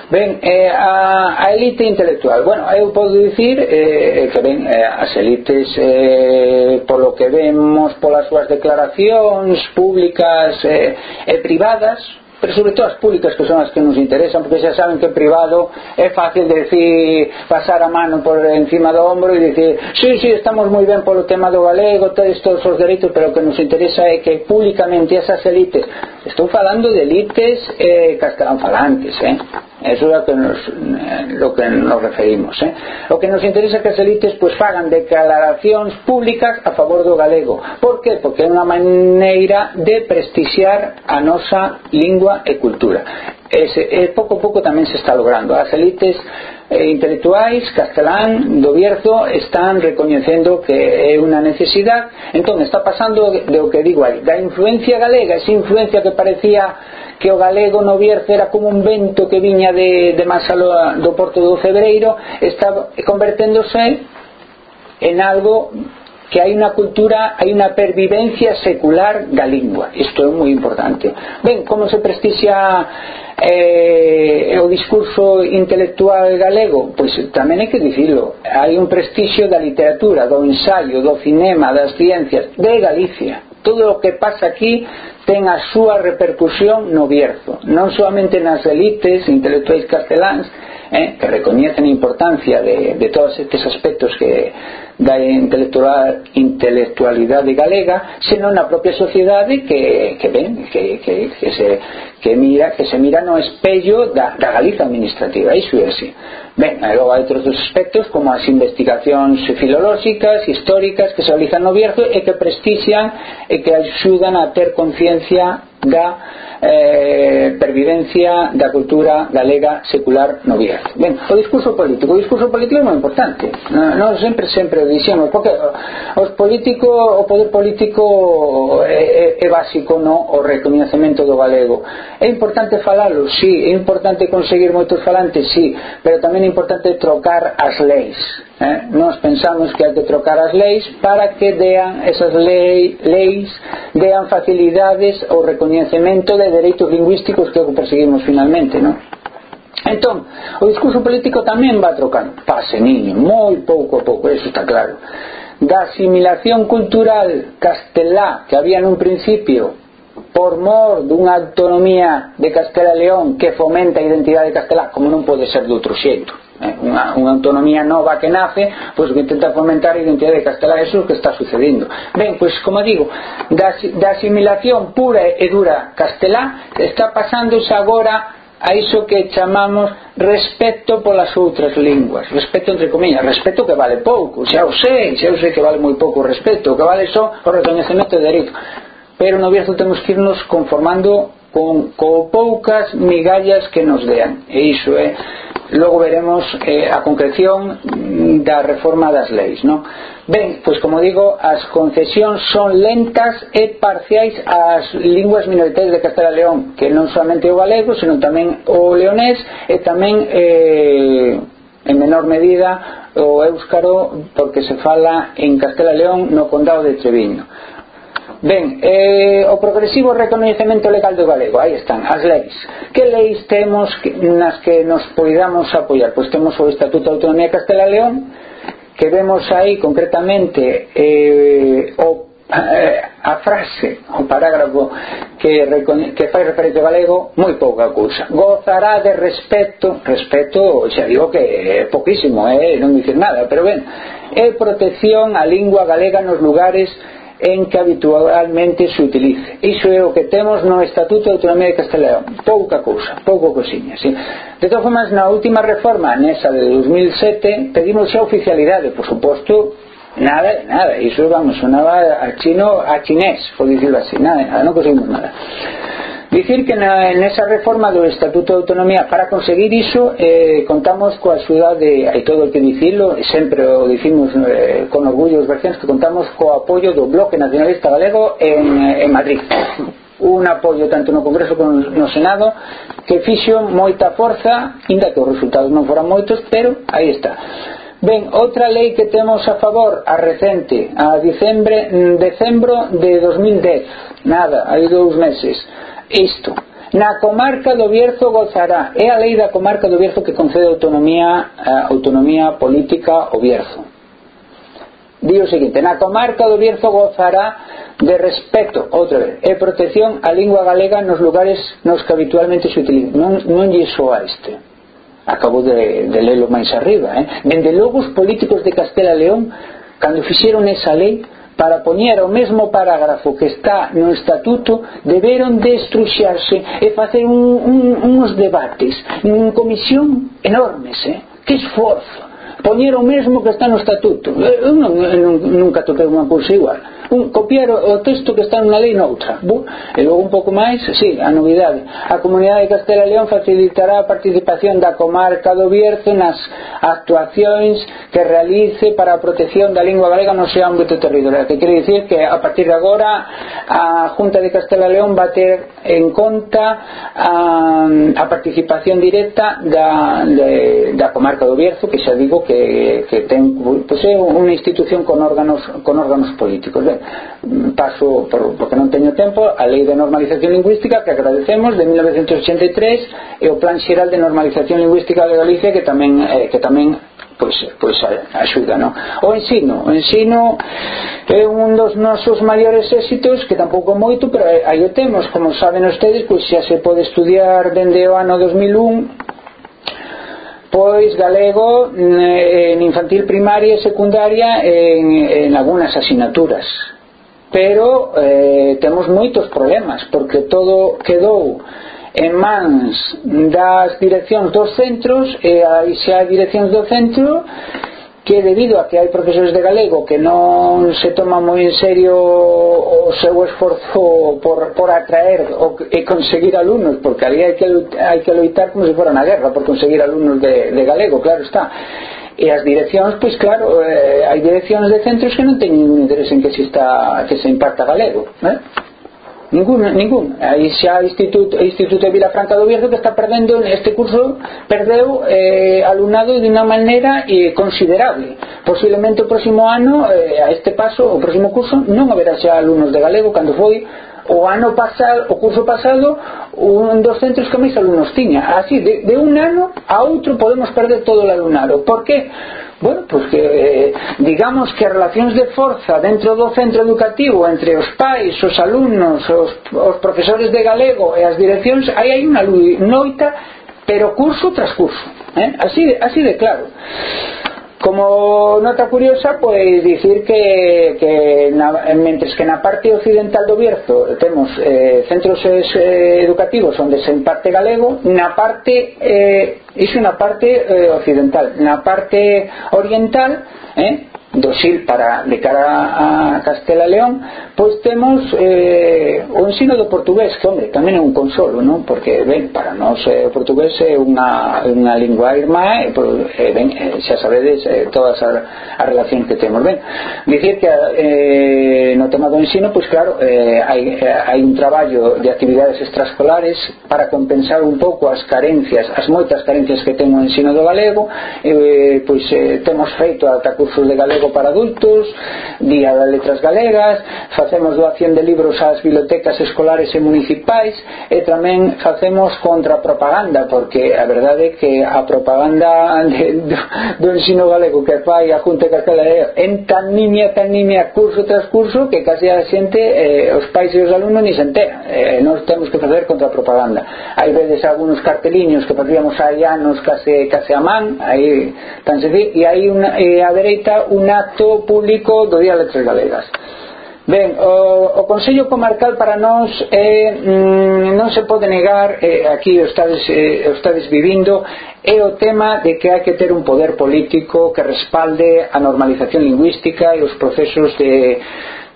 Ben, eh, a, a elite intelectual, bueno, eu podo dicir eh, eh que ben, eh, as elites eh, polo que vemos polas súas declaracións públicas eh, e privadas, pero sobre todo as públicas que son as que nos interesan porque xa saben que privado é fácil decir pasar a mano por encima do ombro e dicir sí, sí, estamos moi ben polo tema do galego todos os dereitos pero o que nos interesa é que públicamente esas elites estou falando de elites eh, eh? eso é o que nos, eh, lo que nos referimos eh? o que nos interesa é que as elites pues, fagan declaracións públicas a favor do galego por que? porque é unha maneira de prestixiar a nosa lingua e cultura. Ese, e pouco a pouco tamén se está logrando. As elites eh, intelectuais castelán do Bierzo están recoñecendo que é unha necesidade entón está pasando de o que digo aí da influencia galega esa influencia que parecía que o galego no Bierzo era como un vento que viña de, de Masalo do Porto do Febreiro, está converténdose en algo que hai unha cultura, hai unha pervivencia secular da lingua. Isto é moi importante. Ben, como se prestixia eh, o discurso intelectual galego? Pois tamén hai que dicilo. Hai un prestixio da literatura, do ensaio, do cinema, das ciencias, de Galicia todo o que pasa aquí ten a súa repercusión no Bierzo. Non solamente nas elites intelectuais casteláns eh, que recoñecen a importancia de, de todos estes aspectos que da intelectual, intelectualidade galega senón na propia sociedade que, que ven que, que, que, se, que, mira, que se mira no espello da, da Galiza administrativa. Iso é así. Ben, e logo hai outros aspectos como as investigacións filolóxicas, históricas que se realizan no Bierzo e que prestixian e que axudan a ter conciencia da eh, pervivencia da cultura galega secular no Bierzo. Ben, o discurso político, o discurso político é moi importante. Non, non sempre sempre o dixemos, porque os políticos, o poder político é, é, é básico no o recoñecemento do galego. É importante falalo, sí, é importante conseguir moitos falantes, sí, pero tamén é importante trocar as leis Eh? Nós pensamos que hai que trocar as leis para que dean esas lei, leis dean facilidades ao recoñecemento de dereitos lingüísticos que é o que perseguimos finalmente, non? Entón, o discurso político tamén va trocando, pase niño, moi pouco a pouco, eso está claro. Da asimilación cultural castelá que había nun principio por mor dunha autonomía de Castela León que fomenta a identidade castelá, como non pode ser de outro xeito unha, unha autonomía nova que nace pois que intenta fomentar a identidade de Castela e que está sucedindo. Ben, pois como digo da, da asimilación pura e dura castelá está pasándose agora a iso que chamamos respeto polas outras linguas. Respeto entre comillas, respeto que vale pouco. Xa o sei, xa o sei que vale moi pouco o respeto o que vale só o reconhecemento de dereito. Pero no Bierzo temos que irnos conformando con, con poucas migallas que nos dean e iso é logo veremos eh, a concreción da reforma das leis non? ben, pois como digo as concesións son lentas e parciais ás linguas minoritarias de Castela e León que non solamente o galego senón tamén o leonés e tamén eh, en menor medida o éuscaro porque se fala en Castela León no condado de Treviño Ben, eh, o progresivo recoñecemento legal do galego, aí están, as leis. Que leis temos nas que nos poidamos apoiar? Pois temos o Estatuto de Autonomía de Castela León, que vemos aí concretamente eh, o, eh, a frase, o parágrafo que, que fai referencia ao galego, moi pouca cousa. Gozará de respeto, respeto, xa digo que é poquísimo, eh, non dicir nada, pero ben, é protección á lingua galega nos lugares en que habitualmente se utilice. Iso é o que temos no Estatuto de Autonomía de Castelao. Pouca cousa, pouco cosiña. Sí. De todas formas, na última reforma, nesa de 2007, pedimos xa oficialidade, por suposto, nada de nada. Iso, vamos, sonaba a chino, a chinés, por dicirlo así, nada de nada, non conseguimos nada. Dicir que na, esa reforma do Estatuto de Autonomía para conseguir iso eh, contamos coa axuda de, hai todo que dicirlo, sempre o dicimos eh, con orgullo os vercianos que contamos co apoio do Bloque Nacionalista Galego en, en Madrid. Un apoio tanto no Congreso como no Senado que fixo moita forza inda que os resultados non foran moitos pero aí está. Ben, outra lei que temos a favor a recente, a dicembre, mm, decembro de 2010 nada, hai dous meses isto na comarca do Bierzo gozará. É a lei da comarca do Bierzo que concede autonomía eh, autonomía política ao Bierzo di o seguinte na comarca do Bierzo gozará de respeto outra vez e protección á lingua galega nos lugares nos que habitualmente se utiliza. Non, non lle soa este acabo de, de lelo máis arriba eh? dende logo os políticos de Castela León cando fixeron esa lei para poñer o mesmo parágrafo que está no estatuto deberon de estruxarse e facer un, un, uns debates en comisión enormes eh? que esforzo! Poñer o mesmo que está no estatuto. Eh, eu non, eu nunca toquei unha cousa igual un, copiar o, o texto que está nunha lei noutra. Bu, e logo un pouco máis, sí, a novidade. A Comunidade de Castela León facilitará a participación da comarca do Bierzo nas actuacións que realice para a protección da lingua galega no seu ámbito territorial que quere dicir que a partir de agora a Junta de Castela León va ter en conta a, a participación directa da, de, da comarca do Bierzo que xa digo que, que ten, pois é unha institución con órganos, con órganos políticos paso, por, porque non teño tempo, a Lei de Normalización Lingüística, que agradecemos, de 1983, e o Plan Xeral de Normalización Lingüística de Galicia, que tamén, eh, que tamén pois, pois axuda, no? O ensino, o ensino é un dos nosos maiores éxitos que tampouco moito, pero aí o temos como saben ustedes, pois xa se pode estudiar dende o ano 2001 despois galego eh, en infantil primaria e secundaria en, en algunhas asignaturas. Pero eh, temos moitos problemas porque todo quedou en mans das direccións dos centros e aí xa direccións do centro que debido a que hai profesores de galego que non se toman moi en serio o seu esforzo por, por atraer o, e conseguir alumnos porque ali hai que, hai que loitar como se fora na guerra por conseguir alumnos de, de galego claro está e as direccións, pois claro eh, hai direccións de centros que non teñen ningún interés en que se, está, que se imparta galego eh? Ninguna, ningún. Aí xa Instituto, Instituto de Vilafranca do Bierzo que está perdendo neste curso perdeu eh, alumnado de unha maneira eh, considerable. Posiblemente o próximo ano, eh, a este paso, o próximo curso, non haberá xa alumnos de galego cando foi o ano pasado, o curso pasado un dos centros que máis alumnos tiña así, de, de un ano a outro podemos perder todo o alumnado por que? Bueno, pues que eh, digamos que as relacións de forza dentro do centro educativo entre os pais, os alumnos, os, os profesores de galego e as direccións, aí hai unha noita pero curso tras curso, eh? así, así de claro. Como nota curiosa, pois dicir que, que na, mentres que na parte occidental do Bierzo temos eh, centros eh, educativos onde se imparte galego, na parte, eh, iso na parte eh, occidental, na parte oriental, eh, dosir para de cara a Castela León pois temos eh, o ensino do portugués que hombre, tamén é un consolo non? porque ben, para nós eh, o portugués é unha, unha lingua irmá e, pois, eh, ben, eh, xa sabedes eh, toda esa a relación que temos ben, dicir que eh, no tema do ensino pois claro eh, hai, eh, hai un traballo de actividades extraescolares para compensar un pouco as carencias as moitas carencias que ten o ensino do galego eh, pois eh, temos feito ata cursos de galego galego para adultos, Día das Letras Galegas, facemos doación de libros ás bibliotecas escolares e municipais e tamén facemos contrapropaganda, porque a verdade é que a propaganda *laughs* de, do, do ensino galego que fai a Junta Castelera en tan nimia, tan nimia, curso tras curso, que casi a xente, eh, os pais e os alumnos ni se entera, Eh, nós temos que facer contrapropaganda. Hai veces algúns carteliños que facíamos hai anos case, case a man, aí tan se e hai unha, e a dereita unha acto público do día letras galegas. Ben, o, o Consello Comarcal para nós é, mm, non se pode negar, eh, aquí o estades, eh, o estades vivindo, é o tema de que hai que ter un poder político que respalde a normalización lingüística e os procesos de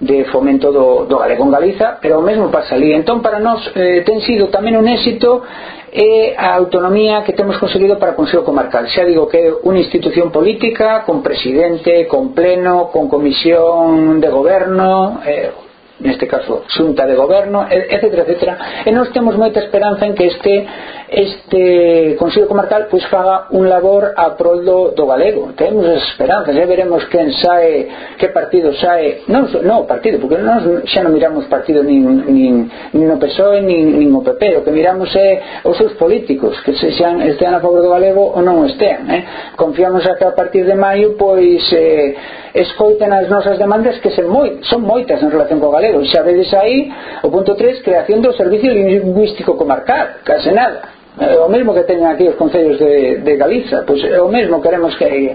de fomento do, do galego en Galiza pero o mesmo pasa ali. Entón para nós eh, ten sido tamén un éxito e a autonomía que temos conseguido para o Consello Comarcal. Xa digo que é unha institución política con presidente, con pleno con comisión de goberno eh, neste caso xunta de goberno etc, etc e nós temos moita esperanza en que este este Consello Comarcal pois faga un labor a prol do, do galego. Temos esperanza, xa veremos quen sae que partido sae. Non, non partido, porque nós xa non miramos partido nin, nin, nin o PSOE nin, nin o PP, o que miramos é os seus políticos, que se xan estean a favor do galego ou non estean eh? confiamos a que a partir de maio pois eh, escoiten as nosas demandas que son, moi, son moitas en relación co galego terceros. xa desde aí o punto 3, creación do servicio lingüístico comarcal, case nada. É o mesmo que teñen aquí os concellos de, de Galiza, pois é o mesmo queremos que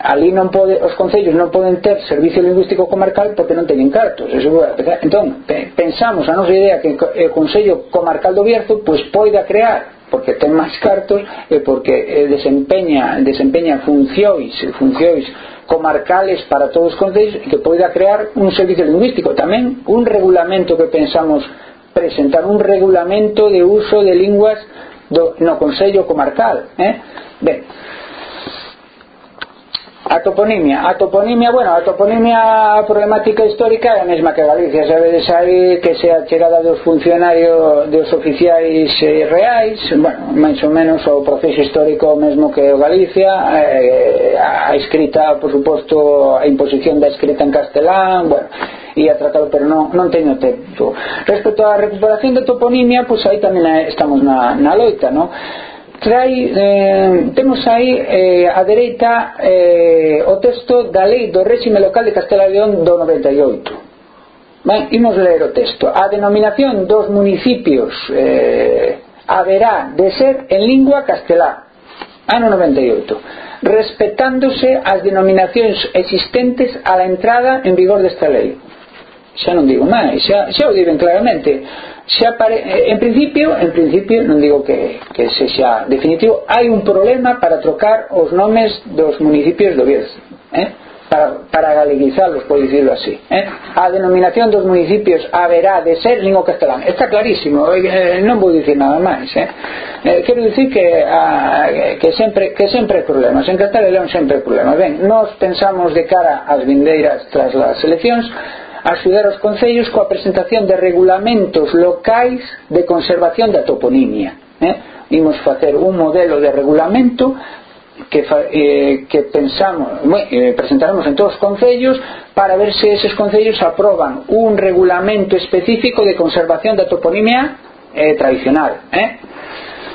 ali non pode, os concellos non poden ter servicio lingüístico comarcal porque non teñen cartos eso, entón, pensamos a nosa idea que o Consello Comarcal do Bierzo pois poida crear porque ten máis cartos e porque eh, desempeña, desempeña funcións funcións comarcales para todos os concellos e que poida crear un servicio lingüístico tamén un regulamento que pensamos presentar un regulamento de uso de linguas do, no Consello Comarcal eh? A toponimia, a toponimia, bueno, a toponimia problemática histórica é a mesma que Galicia, sabedes aí que se a chegada dos funcionarios, dos oficiais eh, reais, bueno, máis ou menos o proceso histórico mesmo que o Galicia, eh, a escrita, por suposto, a imposición da escrita en castelán, bueno, e a tratalo, pero non, non teño tempo. Respecto á recuperación da toponimia, pois pues, aí tamén eh, estamos na, na loita, non? trai, eh, temos aí eh, a dereita eh, o texto da lei do réxime local de Castela León do 98 ben, imos ler o texto. A denominación dos municipios eh, haberá de ser en lingua castelá ano 98 respetándose as denominacións existentes a la entrada en vigor desta lei. Xa non digo máis, xa, xa o diven claramente se apare eh, en principio, en principio non digo que, que se xa definitivo, hai un problema para trocar os nomes dos municipios do Bierzo, eh? para, para galeguizarlos, por dicirlo así. Eh? A denominación dos municipios haberá de ser lingua castelán. Está clarísimo, eh, eh non vou dicir nada máis. Eh? Eh, quero dicir que, a, que, sempre, que sempre hai problemas. En Castela e León sempre hai problemas. Ben, nós pensamos de cara ás vindeiras tras as eleccións axudar os concellos coa presentación de regulamentos locais de conservación da toponimia eh? imos facer un modelo de regulamento que, eh, que pensamos eh, presentaremos en todos os concellos para ver se eses concellos aproban un regulamento específico de conservación da toponimia eh, tradicional eh?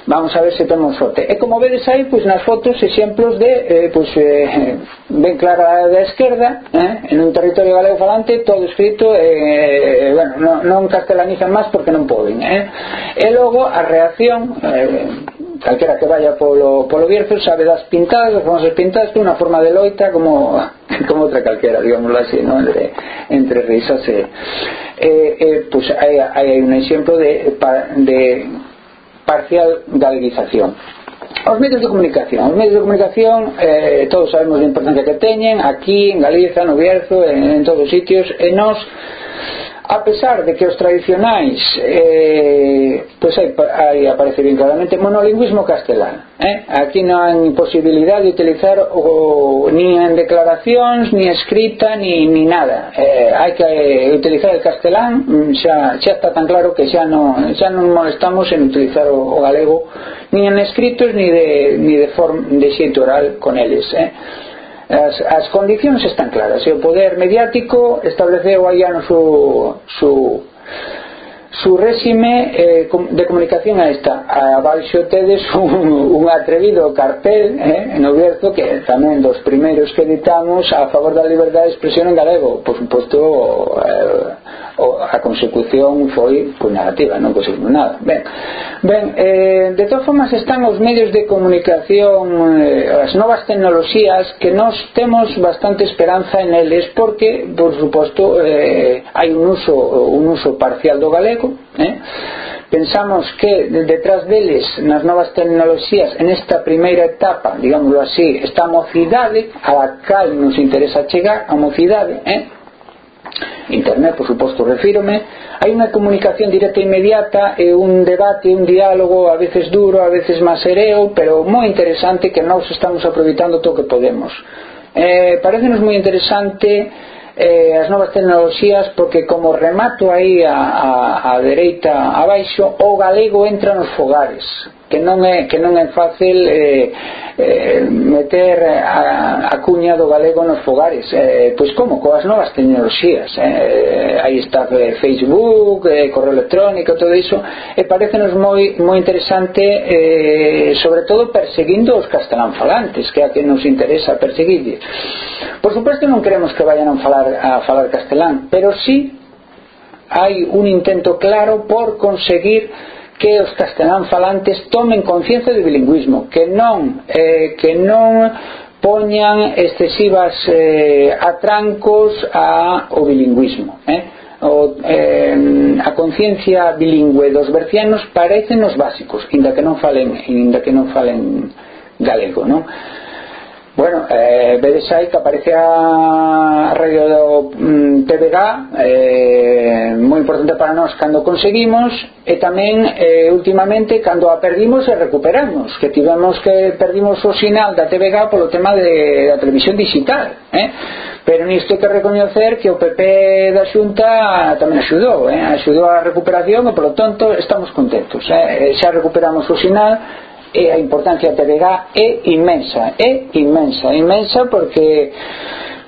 vamos a ver se temos sorte e como vedes aí pois nas fotos exemplos de eh, pois, eh, ben clara da esquerda eh, en un territorio galego falante todo escrito eh, bueno, non, non castelanizan máis porque non poden eh. e logo a reacción eh, calquera que vaya polo, polo Bierzo sabe das pintadas, das famosas pintadas que unha forma de loita como, *laughs* como outra calquera digámoslo así, ¿no? entre, entre risas e, pois, eh, eh, pues hai, hai un exemplo de, de parcial galeguización Os medios de comunicación, os medios de comunicación eh, todos sabemos a importancia que teñen aquí en Galiza, no Bierzo, en, en todos os sitios. E nos a pesar de que os tradicionais eh, pois aí, aí aparece bien claramente monolingüismo castelán eh? aquí non hai posibilidad de utilizar o, ni en declaracións ni escrita ni, ni nada eh, hai que utilizar el castelán mm, xa, xa está tan claro que xa non, xa non molestamos en utilizar o, o galego ni en escritos ni de, ni de, form, de xeito oral con eles eh? As, as condicións están claras. E o poder mediático estableceu aí ano su, su, su réxime eh, de comunicación a esta. Abaixo tedes *laughs* un, un atrevido cartel eh, no verzo que tamén dos primeiros que editamos a favor da liberdade de expresión en galego. Por suposto eh, a consecución foi pues, negativa, non conseguimos nada. Ben, ben eh, de todas formas están os medios de comunicación, eh, as novas tecnoloxías que nós temos bastante esperanza en eles porque, por suposto, eh, hai un uso, un uso parcial do galego, eh? pensamos que detrás deles nas novas tecnoloxías en esta primeira etapa digámoslo así, está a mocidade a la cal nos interesa chegar a mocidade eh? Internet, por suposto, refírome, hai unha comunicación directa e inmediata e un debate, un diálogo a veces duro, a veces máis sereo, pero moi interesante que nós estamos aproveitando todo o que podemos. Eh, parecenos moi interesante eh, as novas tecnoloxías porque como remato aí a, a, a dereita abaixo o galego entra nos fogares que non é que non é fácil eh, eh, meter a, a cuña do galego nos fogares eh, pois como? coas novas tecnoloxías eh, aí está eh, Facebook eh, correo electrónico, todo iso e eh, parecenos moi, moi interesante eh, sobre todo perseguindo os castelán falantes que é a que nos interesa perseguir por suposto non queremos que vayan a falar, a falar castelán pero sí hai un intento claro por conseguir que os castelán falantes tomen conciencia do bilingüismo, que non eh, que non poñan excesivas eh, atrancos a o bilingüismo, eh? O, eh, a conciencia bilingüe dos bercianos parecen os básicos, inda que non falen, inda que non falen galego, non? Bueno, eh, vedesai que aparece a radio do mm, TVG eh, moi importante para nós cando conseguimos e tamén eh, últimamente cando a perdimos e recuperamos que tivemos que perdimos o sinal da TVG polo tema de, da televisión digital eh? pero nisto que recoñecer que o PP da Xunta tamén axudou eh? axudou a recuperación e polo tanto estamos contentos eh? eh xa recuperamos o sinal e a importancia da TVG é inmensa, é inmensa, inmensa porque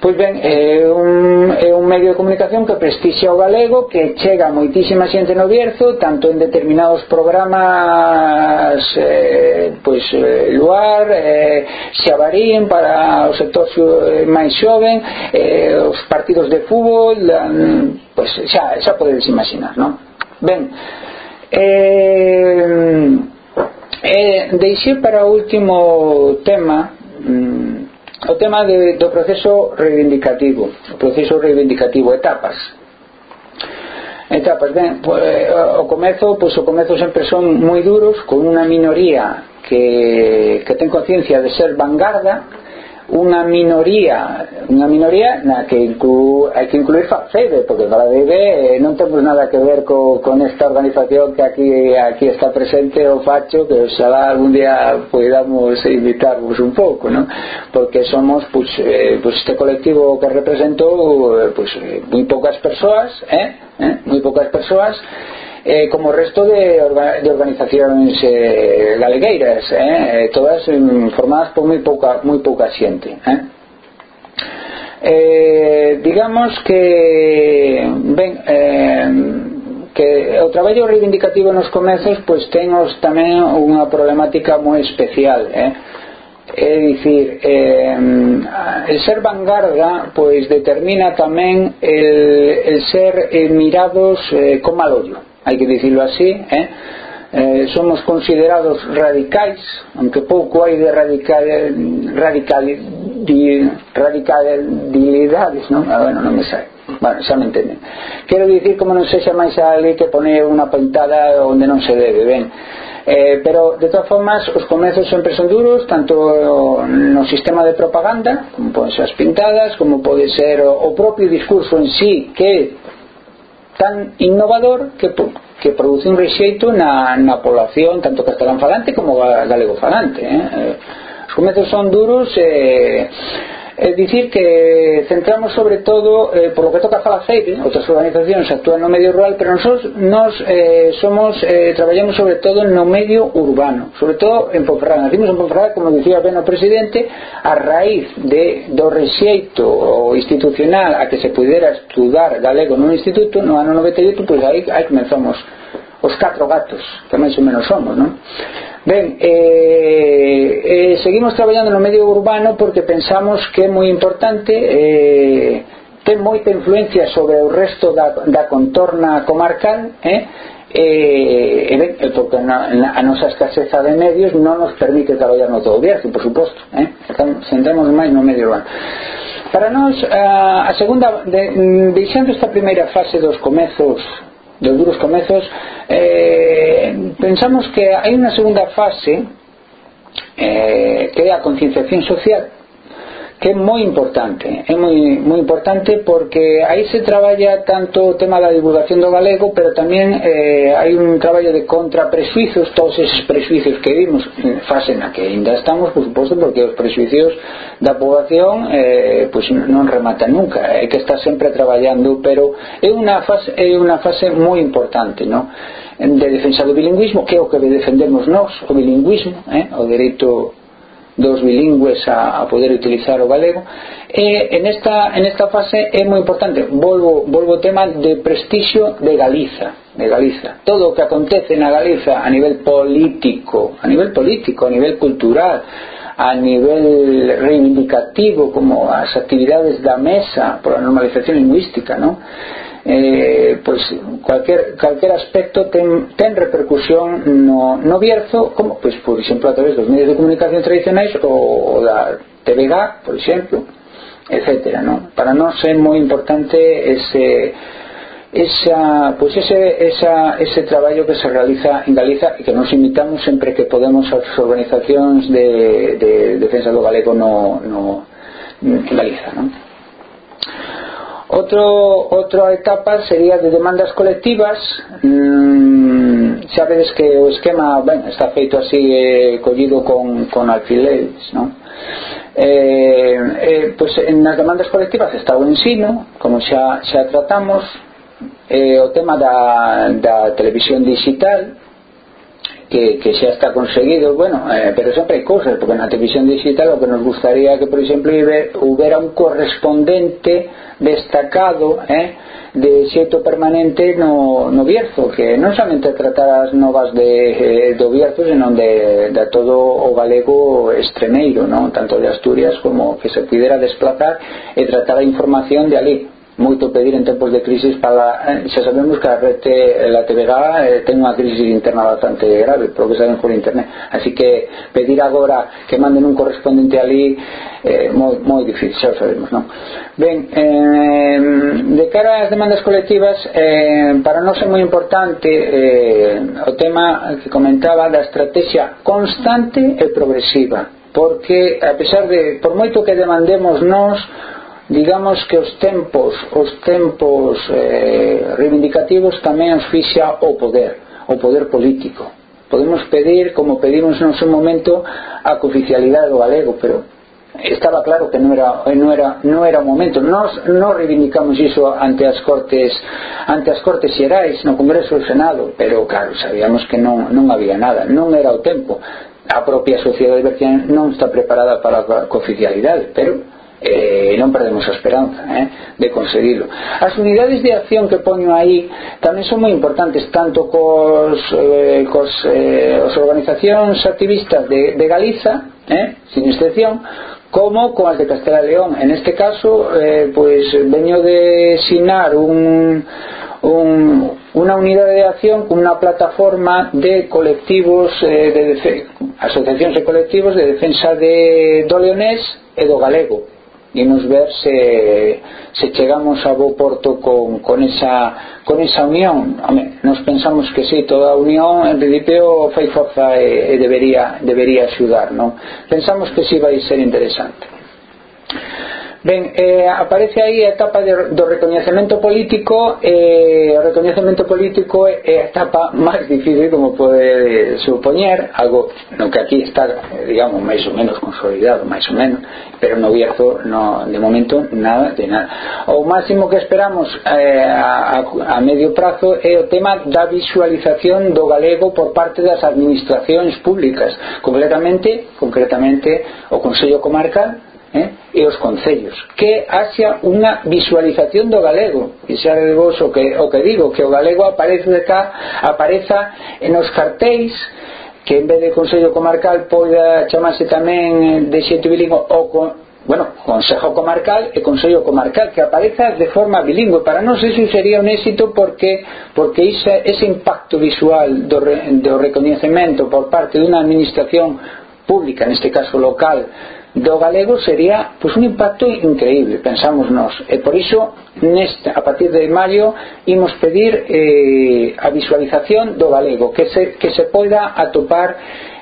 Pois ben, é un, é un medio de comunicación que prestixa o galego, que chega moitísima xente no Bierzo, tanto en determinados programas eh, pois, eh, Luar, eh, Xabarín, para o sector eh, máis xoven, eh, os partidos de fútbol, pois xa, xa podedes imaginar, non? Ben, eh, Eh, deixei para o último tema mm, o tema de, do proceso reivindicativo o proceso reivindicativo etapas. Etapas ben, eh, o comezo pois o comezo sempre son moi duros con unha minoría que, que ten conciencia de ser vanguarda unha minoría unha minoría na que inclu, hai que incluir FACEDE porque Facebe eh, non temos nada que ver co, con esta organización que aquí aquí está presente o Facho que oxalá algún día podamos invitarvos un pouco ¿no? porque somos pues, eh, pues este colectivo que represento eh, pues, eh, moi poucas persoas eh? Eh? moi poucas persoas eh, como o resto de, orga, de organizacións eh, galegueiras eh, eh todas mm, formadas por moi pouca, moi pouca xente eh eh, digamos que ben eh, que o traballo reivindicativo nos comezos pois ten os tamén unha problemática moi especial eh? é dicir eh, el ser vanguarda pois determina tamén el, el ser eh, mirados eh, como mal ollo hai que dicilo así, eh? Eh, somos considerados radicais, aunque pouco hai de radical, radical, di, radicalidades, non? Ah, bueno, non me sai. Bueno, xa me entenden. Quero dicir como non sexa máis a lei que pone unha pintada onde non se debe, ben. Eh, pero, de todas formas, os comezos sempre son duros, tanto no sistema de propaganda, como poden ser as pintadas, como pode ser o, o propio discurso en sí, que tan innovador que, que produce un rexeito na, na población tanto castelán falante como galego falante eh? eh os comezos son duros e eh, É dicir que centramos sobre todo eh, por lo que toca a Falaceite, outras organizacións actúan no medio rural, pero nós, nós eh, somos, eh, traballamos sobre todo no medio urbano, sobre todo en Ponferrada. Nacimos en Ponferrada, como dicía ben o presidente, a raíz de, do rexeito institucional a que se pudera estudar galego nun instituto, no ano 98, pois pues aí, aí comenzamos os catro gatos, que máis ou menos somos, non? Ben, eh, eh, seguimos traballando no medio urbano porque pensamos que é moi importante eh, ten moita influencia sobre o resto da, da contorna comarcal eh, eh, eh, porque na, na, a nosa escaseza de medios non nos permite traballar no todo o viaje, por suposto eh? Centramos máis no medio urbano para nós a, a segunda de, mm, deixando esta primeira fase dos comezos dos duros comezos eh, pensamos que hai unha segunda fase eh, crea concienciación social. que é moi importante, é moi, moi importante porque aí se traballa tanto o tema da divulgación do galego, pero tamén eh, hai un traballo de contraprejuizos, todos esos prejuizos que vimos, eh, fase na que ainda estamos, por suposto, porque os prejuicios da poboación eh, pues non rematan nunca, é que está sempre traballando, pero é unha fase, é unha fase moi importante, non? de defensa do bilingüismo, que é o que defendemos nós, o bilingüismo, eh, o dereito dos bilingües a, poder utilizar o galego e en esta, en esta fase é moi importante volvo, volvo tema de prestixio de Galiza de Galiza todo o que acontece na Galiza a nivel político a nivel político, a nivel cultural a nivel reivindicativo como as actividades da mesa por a normalización lingüística non? Eh, pois cualquier, cualquier aspecto ten, ten repercusión no, no Bierzo como pois, por exemplo a través dos medios de comunicación tradicionais ou, da TVG por exemplo etc. ¿no? para nós é moi importante ese esa, pues ese, esa, ese traballo que se realiza en Galiza e que nos imitamos sempre que podemos as organizacións de, de defensa do galego no, no, en Galiza non? Outro, outra etapa sería de demandas colectivas mm, sabedes que o esquema ben, está feito así eh, collido con, con alfileres non? Eh, eh, pois nas demandas colectivas está o ensino como xa, xa tratamos eh, o tema da, da televisión digital que, que xa está conseguido, bueno, eh, pero sempre hai cousas, porque na televisión digital o que nos gustaría que, por exemplo, houbera un correspondente destacado eh, de xeito permanente no, no Bierzo, que non somente tratar as novas de, eh, do Bierzo, senón de, de todo o galego estremeiro, non? tanto de Asturias como que se pudera desplazar e tratar a información de ali, moito pedir en tempos de crisis para, eh, xa sabemos que a rete eh, la TVG eh, ten unha crisis interna bastante grave, polo que saben por internet así que pedir agora que manden un correspondente ali eh, moi, moi difícil, xa sabemos non? ben, eh, de cara ás demandas colectivas eh, para nós é moi importante eh, o tema que comentaba da estrategia constante e progresiva porque a pesar de, por moito que demandemos nós digamos que os tempos os tempos eh, reivindicativos tamén asfixia o poder o poder político podemos pedir como pedimos en seu momento a cooficialidade do galego pero estaba claro que non era eh, non era non era o momento. Nós non reivindicamos iso ante as Cortes, ante as Cortes Xerais no Congreso e Senado, pero claro, sabíamos que non non había nada, non era o tempo. A propia sociedade vertián non está preparada para a cooficialidade, pero eh, non perdemos a esperanza eh, de conseguirlo as unidades de acción que poño aí tamén son moi importantes tanto cos, eh, cos eh, os organizacións activistas de, de Galiza eh, sin excepción como coas de Castela León. En este caso eh, pois veño de sinar un, un, una unidade de acción con unha plataforma de colectivos eh, de asociacións de colectivos de defensa de, do leonés e do galego imos ver se, se chegamos a bo porto con, con, esa, con esa unión Home, nos pensamos que sí, toda a unión en principio fai forza e, e debería, debería axudar non? pensamos que sí vai ser interesante Ben, eh, aparece aí a etapa de, do recoñecemento político eh, o recoñecemento político é a etapa máis difícil como pode eh, supoñer algo no que aquí está, eh, digamos, máis ou menos consolidado, máis ou menos pero no Bierzo, no, de momento nada de nada. O máximo que esperamos eh, a, a medio prazo é o tema da visualización do galego por parte das administracións públicas, concretamente concretamente o Consello Comarcal eh, e os concellos que haxa unha visualización do galego. E xa de vos o que, o que digo que o galego aparece cá apareza os cartéis que en vez de Consello Comarcal poida chamarse tamén de xeito bilingüe ou con, bueno, Consejo Comarcal e Consello Comarcal que apareza de forma bilingüe. Para nós iso sería un éxito porque porque ese, ese impacto visual do, re, do recoñecemento por parte dunha administración pública, neste caso local do galego sería pois, un impacto increíble, pensamos nós. E por iso, neste, a partir de maio, imos pedir eh, a visualización do galego, que se, que se poida atopar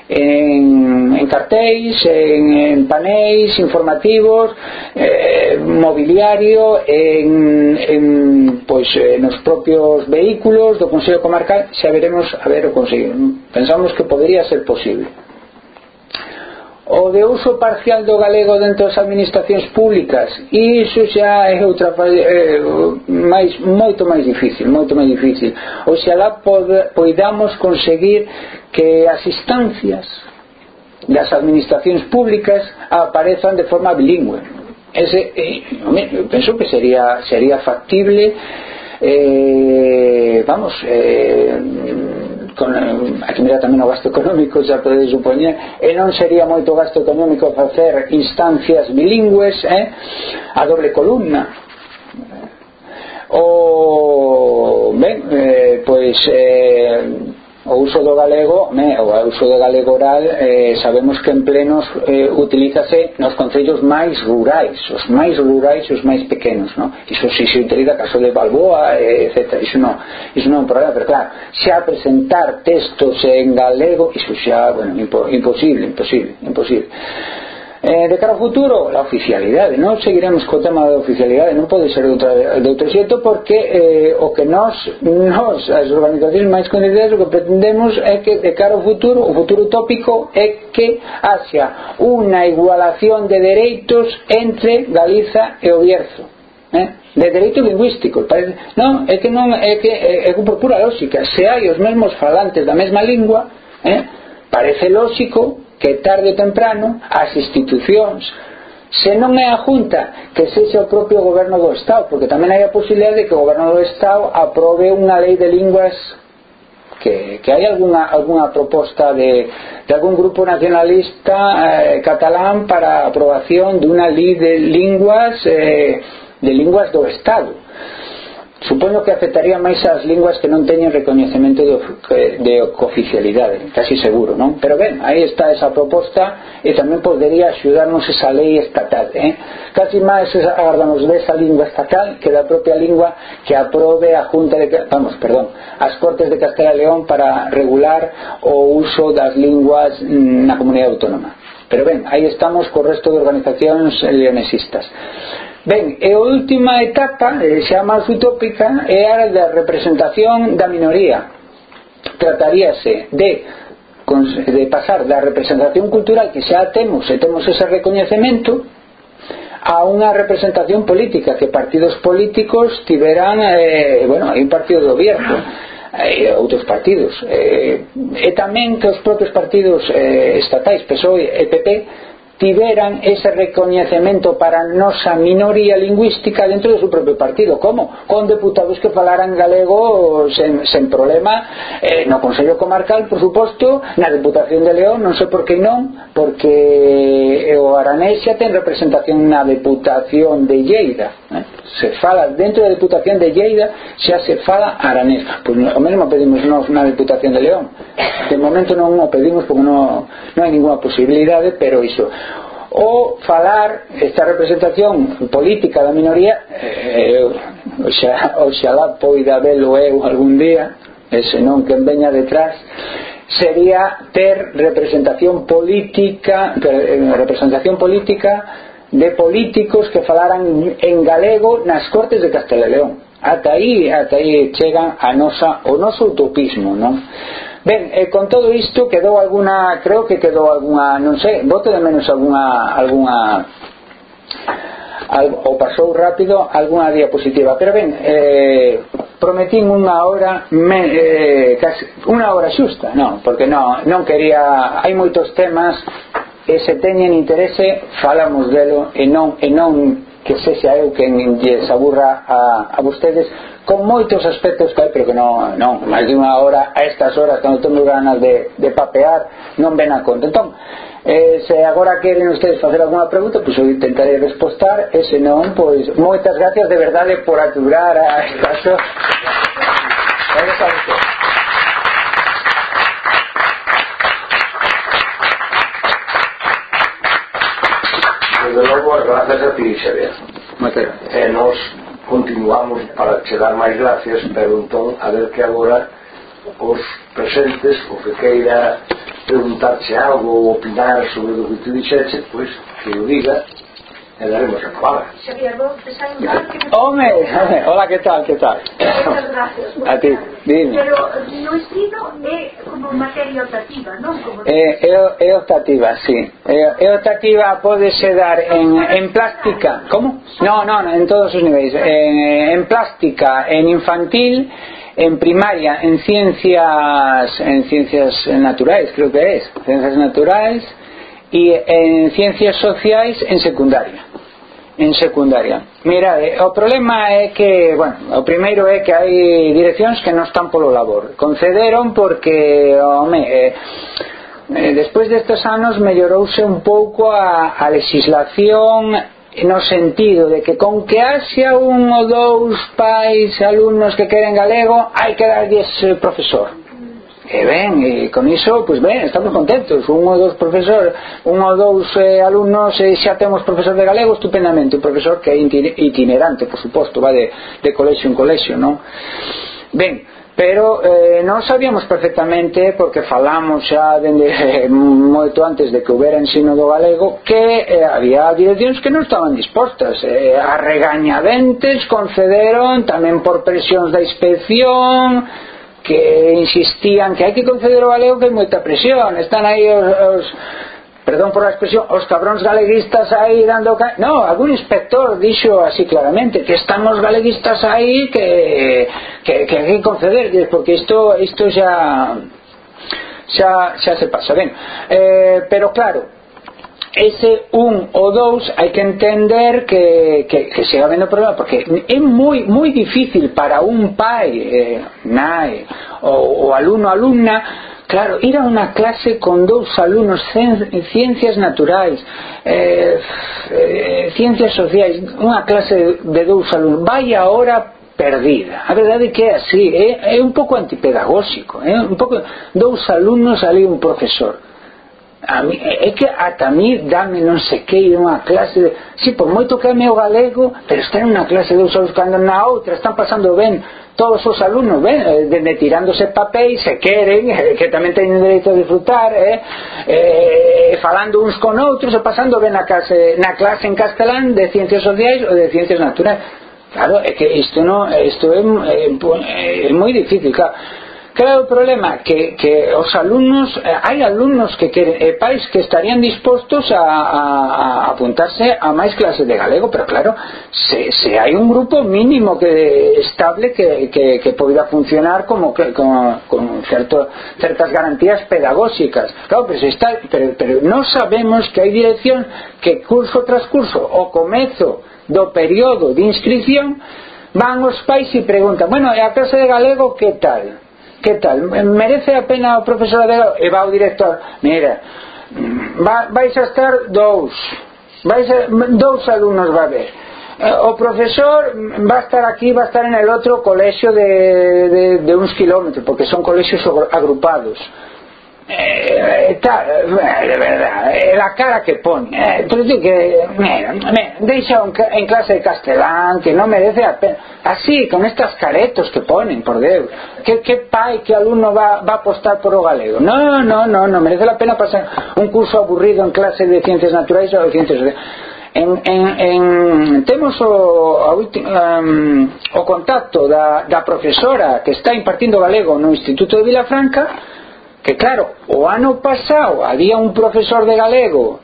en, en cartéis, en, en panéis informativos, eh, mobiliario, en, en pois, eh, nos propios vehículos do Consello Comarcal, xa veremos a ver o conseguir. Pensamos que podría ser posible o de uso parcial do galego dentro das administracións públicas e iso xa é outra eh, máis, moito máis difícil moito máis difícil. Oxalá poidamos conseguir que as instancias das administracións públicas aparezan de forma bilingüe. Ese, eh, penso que sería sería factible eh, vamos eh, con, eh, hai que mirar tamén o gasto económico xa podedes supoñer e eh, non sería moito gasto económico facer instancias bilingües eh, a doble columna. O ben, eh, pois eh, o uso do galego né, o uso do galego oral eh, sabemos que en plenos eh, utilízase nos concellos máis rurais os máis rurais e os máis pequenos no? iso si se utiliza caso de Balboa eh, etc, iso non, iso non é un problema pero claro, xa presentar textos en galego iso xa, bueno, impo, imposible imposible, imposible Eh, de cara ao futuro, a oficialidade, non seguiremos co tema da oficialidade, non pode ser de, outra, de outro xeito porque eh, o que nós, nós, as organizacións máis coñecidas, o que pretendemos é que de cara ao futuro, o futuro tópico é que haxa unha igualación de dereitos entre Galiza e o Bierzo. Eh? de dereito lingüístico parece, non, é que non é que é, é por pura lógica se hai os mesmos falantes da mesma lingua eh, parece lógico que tarde ou temprano as institucións se non é a Junta que sexa o propio goberno do Estado porque tamén hai a posibilidad de que o goberno do Estado aprove unha lei de linguas que, que hai alguna, alguna proposta de, de algún grupo nacionalista eh, catalán para aprobación dunha lei de linguas eh, de linguas do Estado. Supoño que afectaría máis as linguas que non teñen recoñecemento de, de oficialidade, casi seguro, non? Pero ben, aí está esa proposta e tamén podería axudarnos esa lei estatal, eh? Casi máis agardamos desa lingua estatal que da propia lingua que aprobe a Junta de... Vamos, perdón, as Cortes de Castela e León para regular o uso das linguas mm, na comunidade autónoma. Pero ben, aí estamos co resto de organizacións leonesistas. Ben, e a última etapa, eh, xa máis utópica, é a da representación da minoría. Trataríase de de pasar da representación cultural que xa temos e temos ese recoñecemento a unha representación política que partidos políticos tiveran eh, bueno, hai un partido do gobierno e outros partidos eh, e tamén que os propios partidos eh, estatais, PSOE e PP tiveran ese recoñecemento para a nosa minoría lingüística dentro do seu propio partido. Como? Con deputados que falaran galego sen, sen problema eh, no Consello Comarcal, por suposto, na Deputación de León, non sei por que non, porque eh, o Aranés xa ten representación na Deputación de Lleida. Eh? Se fala dentro da Deputación de Lleida, xa se fala aranés. Pois o mesmo pedimos nós na Deputación de León. De momento non o pedimos porque non, non hai ninguna posibilidade, pero iso o falar esta representación política da minoría eh, xa, *laughs* oxalá poida velo eu algún día e senón quen veña detrás sería ter representación política eh, representación política de políticos que falaran en galego nas cortes de Castela e León ata aí, ata aí chega a nosa, o noso utopismo non? Ben, e con todo isto quedou alguna, creo que quedou alguna, non sei, voto de menos alguna, alguna al, ou pasou rápido alguna diapositiva, pero ben, eh, prometín unha hora me, eh, casi, unha hora xusta, non, porque non, non quería, hai moitos temas e se teñen interese falamos delo e non, e non que sexa eu quen lles aburra a, a vostedes con moitos aspectos que hai, pero que non, non máis de unha hora, a estas horas cando tengo ganas de, de papear non ven a conta. Entón, eh, se agora queren ustedes facer alguna pregunta pois pues, eu intentaré respostar e se non, pois moitas gracias de verdade por aturar a estas horas de novo as grazas a ti, Xavier. Mateo. E eh, nos continuamos para che dar máis gracias, pero entón a ver que agora os presentes, o que queira preguntarche algo ou opinar sobre o que te dixeche, pois que o diga e. Home, hola, que tal, que tal? Moitas gracias. A ti, dime. Pero no ensino é como materia optativa, non? Como... É, é optativa, sí. É, é optativa podese dar en, en plástica. Como? No, no, no, en todos os niveis. En, en plástica, en infantil, en primaria, en ciencias, en ciencias naturales, creo que es, ciencias naturales, y en ciencias sociais en secundaria en secundaria. Mira, eh, o problema é que, bueno, o primeiro é que hai direccións que non están polo labor. Concederon porque, home, eh, eh, despois destes anos mellorouse un pouco a, a legislación no sentido de que con que haxa un ou dous pais alumnos que queren galego hai que darlles eh, profesor E ben, e con iso, pois ben, estamos contentos. Un ou dous profesor, un ou dous eh, alumnos, e xa temos profesor de galego estupendamente, un profesor que é itinerante, por suposto, va de, de colexio en colexio, non? Ben, pero eh, non sabíamos perfectamente, porque falamos xa dende, *laughs* eh, moito antes de que houbera ensino do galego, que eh, había direccións que non estaban dispostas. Eh, a regañadentes concederon, tamén por presións da inspección, que insistían que hai que conceder o galego que hai moita presión están aí os, os perdón por a expresión, os cabróns galeguistas aí dando... Ca... No, algún inspector dixo así claramente que están os galeguistas aí que, que, que hai que conceder porque isto, isto xa, xa, xa se pasa. Ben, eh, pero claro, ese un ou dous hai que entender que, que, que siga vendo problema porque é moi moi difícil para un pai eh, nai ou, ou alumno alumna Claro, ir a unha clase con dous alumnos ciencias naturais, eh, eh ciencias sociais, unha clase de dous alumnos, vai a hora perdida. A verdade é que é así, é, é un pouco antipedagóxico, é ¿eh? un pouco dous alumnos ali un profesor a mí, é que ata a mí dame non sei que unha clase de, si, por moito que é meu galego pero está unha clase de usos cando na outra están pasando ben todos os alumnos ben, eh, de tirándose papéis se queren, eh, que tamén teñen dereito a disfrutar eh, eh, falando uns con outros e pasando ben na clase, na clase en castelán de ciencias sociais ou de ciencias naturais. Claro, é que isto non isto é, é, é moi difícil claro. Claro, o problema? Que, que os alumnos, eh, hai alumnos que queren, e eh, pais que estarían dispostos a, a, a apuntarse a máis clases de galego, pero claro, se, se hai un grupo mínimo que estable que, que, que poida funcionar como que, con, con certo, certas garantías pedagóxicas. Claro, pero, se está, pero, pero non sabemos que hai dirección que curso tras curso, o comezo do período de inscripción, van os pais e preguntan, bueno, e a clase de galego que tal? que tal? Merece a pena o profesor de E va o director, mira, va, vais a estar dous, vais a, dous alumnos va a ver. Eh, o profesor va a estar aquí, va a estar en el outro colexio de, de, de uns kilómetros, porque son colexios agrupados eh, tá, de verdad, eh, la cara que pone. eh, pero digo que, mira, mira deixa un, en clase de castelán que no merece a pena así, ah con estas caretos que ponen, por Deus que, que pai, que alumno va, va a apostar por o galego no, no, no, no merece la pena pasar un curso aburrido en clase de ciencias naturais ou de ciencias sociales en, en, en, temos ehm, o, o, um, o contacto da, da profesora que está impartindo galego no Instituto de Vilafranca que claro, o ano pasado había un profesor de galego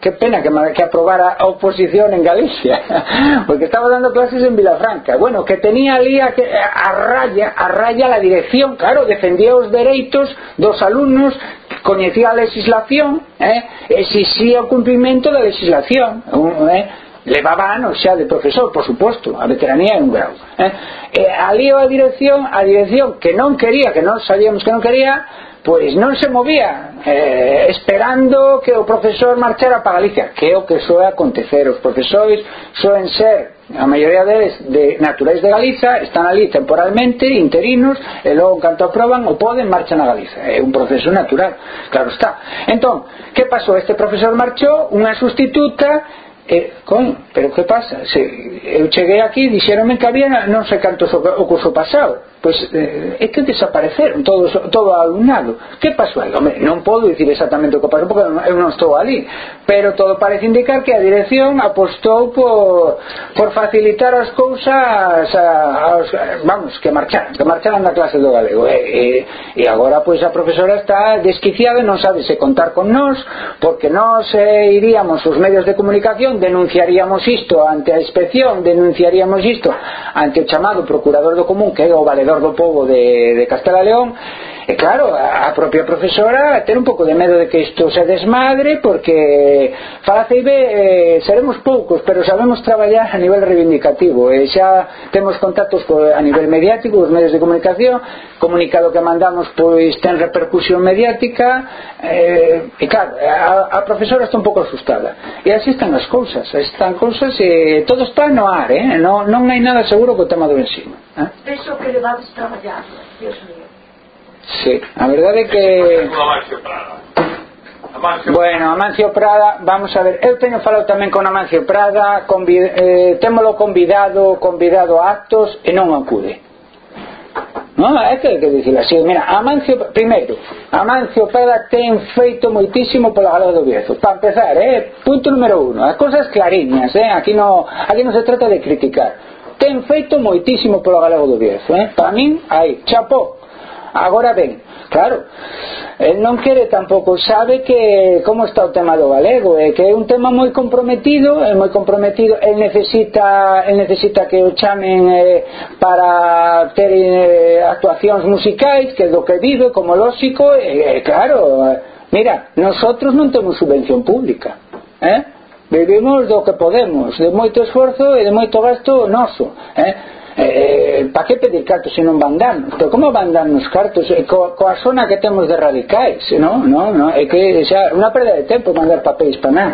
que pena que, que aprobara a oposición en Galicia *laughs* porque estaba dando clases en Vilafranca bueno, que tenía ali a, a raya a raya la dirección claro, defendía os dereitos dos alumnos coñecía a legislación eh, exixía ¿eh? o cumprimento da legislación eh, levaba anos xa de profesor, por suposto, a veteranía é un grau. Eh? E, ali a dirección, a dirección que non quería, que non sabíamos que non quería, pois non se movían eh, esperando que o profesor marchara para Galicia. Que é o que soe acontecer. Os profesores soen ser a maioría deles de naturais de Galiza están ali temporalmente, interinos e logo en canto aproban o poden marchan a Galiza é un proceso natural, claro está. Entón, que pasou? este profesor marchou unha sustituta eh, con, pero que pasa? Se, eu cheguei aquí dixeronme que había non sei cantos o, o curso pasado pois eh, é que desapareceron todos, todo o alumnado. Que pasou aí? Home, non podo dicir exactamente o que pasou porque eu non estou ali pero todo parece indicar que a dirección apostou por, por facilitar as cousas a, aos, vamos, que marcharan que marcharan na clase do galego. Eh, eh, e, e, e agora pois a profesora está desquiciada e non sabe se contar con nós porque nós eh, iríamos os medios de comunicación denunciaríamos isto ante a inspección denunciaríamos isto ante o chamado procurador do común que é o galego alrededor do povo de, de Castela León E claro, a propia profesora ter un pouco de medo de que isto se desmadre porque fala CIB eh, seremos poucos, pero sabemos traballar a nivel reivindicativo e xa temos contactos a nivel mediático, os medios de comunicación, comunicado que mandamos pois ten repercusión mediática eh, e claro, a, a profesora está un pouco asustada. E así están as cousas, están cousas e todo está no ar, eh? non, non hai nada seguro co tema do ensino. Eh? Penso que levades traballando, Dios mío. Sí, a verdade é que... Amancio Prada. Amancio... Bueno, Amancio Prada, vamos a ver, eu teño falado tamén con Amancio Prada, convi eh, témolo convidado, convidado a actos e non acude. Non, é que hai que dicir así. Mira, Amancio, primeiro, Amancio Prada ten feito moitísimo pola Galo do Bierzo, Para empezar, eh, punto número uno, as cosas clariñas, eh, aquí non, aquí non se trata de criticar. Ten feito moitísimo pola Galego do Bierzo, eh. Para min, aí, chapó, Agora ben, claro, el non quere tampouco, sabe que como está o tema do galego, é que é un tema moi comprometido, é moi comprometido, el necesita, el necesita que o chamen eh, para ter eh, actuacións musicais, que é do que vive, como lógico, e eh, claro, mira, nosotros non temos subvención pública, eh? Vivimos do que podemos, de moito esforzo e de moito gasto noso, eh? eh, para que pedir cartos se non van darnos pero como van darnos cartos eh, co, coa zona que temos de radicais non, non, non? é que xa unha perda de tempo mandar papéis para nada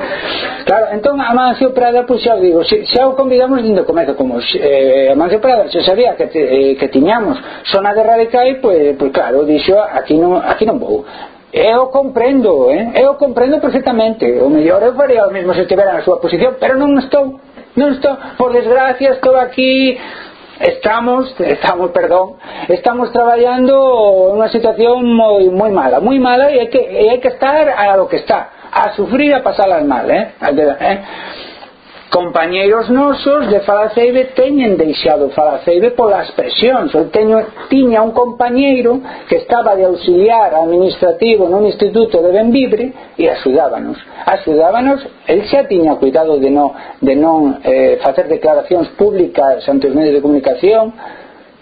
claro, entón Amancio Prada pois pues, xa o digo se, xa o convidamos dinde comezo como eh, Amancio Prada xa sabía que, te, eh, que tiñamos zona de radicais pois, pues, pois pues, claro, dixo aquí non, aquí non vou Eu comprendo, eh? eu comprendo perfectamente. O mellor eu faría o mesmo se estivera na súa posición, pero non estou. Non estou, por desgracia, estou aquí estamos, *laughs* estamos, perdón, estamos traballando en unha situación moi moi mala, moi mala e hai que, e hai que estar a lo que está, a sufrir a pasarlas mal, eh? eh? compañeiros nosos de Falaceibe teñen deixado Falaceibe polas presións eu teño, tiña un compañeiro que estaba de auxiliar administrativo nun instituto de Benvibre e axudábanos axudábanos, el xa tiña cuidado de non, de non eh, facer declaracións públicas ante os medios de comunicación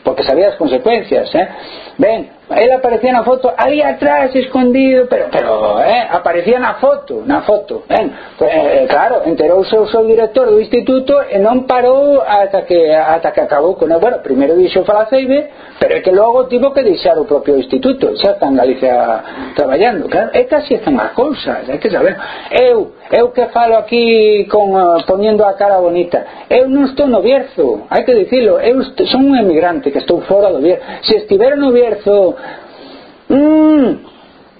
porque sabía as consecuencias eh? ben, Él aparecía na foto ali atrás, escondido, pero, pero eh, aparecía na foto, na foto. ben, Pues, eh, claro, enterouse o seu director do instituto eh, e non parou ata que, ata que acabou con el. Bueno, primeiro dixo Falaceibe, pero é que logo tivo que deixar o propio instituto. Xa está en Galicia traballando. Claro, é que así están as cousas, hai que saber. Eu, eu que falo aquí con, uh, poniendo a cara bonita, eu non estou no Bierzo, hai que dicilo, eu son un emigrante que estou fora do Bierzo. Se estivera no Bierzo mmm,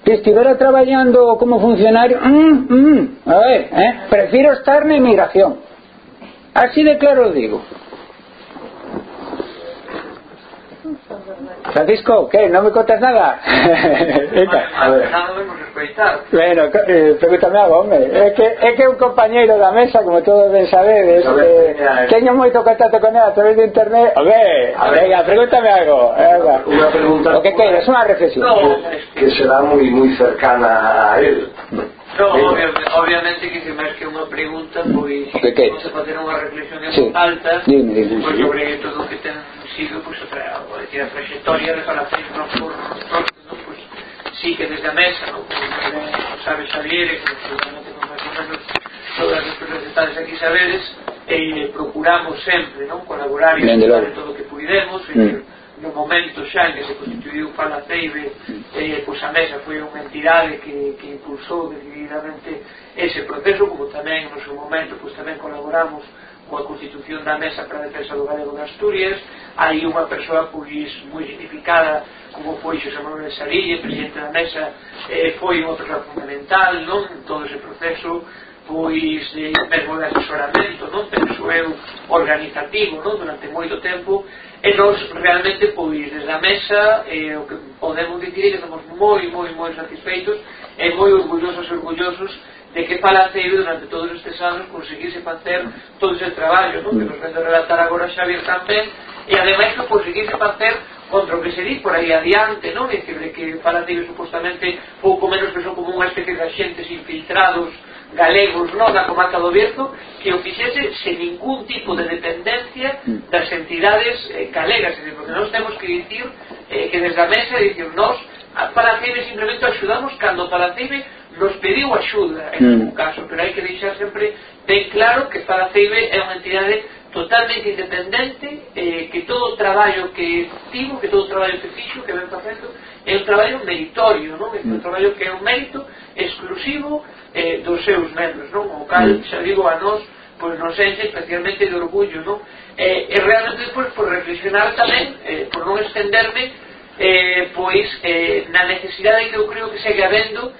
que estivera traballando como funcionario mmm, mmm, a ver, eh, prefiro estar na emigración así de claro o digo Francisco, ¿qué? ¿No me contas nada? *laughs* Venga, a ver. Bueno, eh, pregúntame algo, hombre. É que, é que un compañeiro da mesa, como todos ben sabedes, eh, teño moito contacto con él a través de internet. A ver, a ver. venga, pregúntame algo. Venga. Una pregunta. O que queiras, unha reflexión. No. Que será moi moi cercana a él. No, obviamente, obviamente que se máis que unha pregunta, pois, pues, que, que? facer unha reflexión sí. alta, dime, dime, pois, sobre todo que ten sí que pois, outra, vou decir, a trayectoria de Palacéntronos por, non pois, sí que desde a mesa, o, o sabe Xavier, eh, que seguramente non máis ou menos todas as representantes aquí saberes, e procuramos sempre non colaborar e ajudar en todo o que puidemos, mm. no momento xa en que se constituiu Palaceibe eh, pois a mesa foi unha entidade que, que impulsou decididamente ese proceso como tamén no seu momento pois tamén colaboramos coa constitución da mesa para a defensa do galego de Asturias hai unha persoa pois moi significada como foi Xosé Manuel Sarille presidente da mesa eh, foi unha persoa fundamental non todo ese proceso pois de mesmo de asesoramento non penso eu organizativo non durante moito tempo e nós realmente pois desde a mesa eh, o que podemos dicir é que estamos moi moi moi satisfeitos e moi orgullosos e orgullosos de que falaceu durante todos estes anos conseguise facer todo ese traballo non? que nos vendo relatar agora Xavier tamén e ademais que conseguise facer contra o que se di por aí adiante non? É que, que falaceu supostamente pouco menos que son como unha especie de xentes infiltrados galegos non da comarca do Bierzo que o fixese sen ningún tipo de dependencia das entidades eh, galegas, decir, porque nós temos que dicir eh, que desde a mesa dicir nós a Palacibe simplemente axudamos cando Palacibe nos pediu axuda en mm. algún caso, pero hai que deixar sempre ben claro que para é unha entidade totalmente independente eh, que todo o traballo que tivo, que todo o traballo que fixo, mm. que ven facendo é un traballo meritorio, non? é un traballo que é un mérito exclusivo eh, dos seus membros, non? o cal, xa digo, a nós pois non sei se especialmente de orgullo, non? Eh, e realmente pois, por reflexionar tamén, eh, por non extenderme, eh, pois eh, na necesidade que eu creo que segue habendo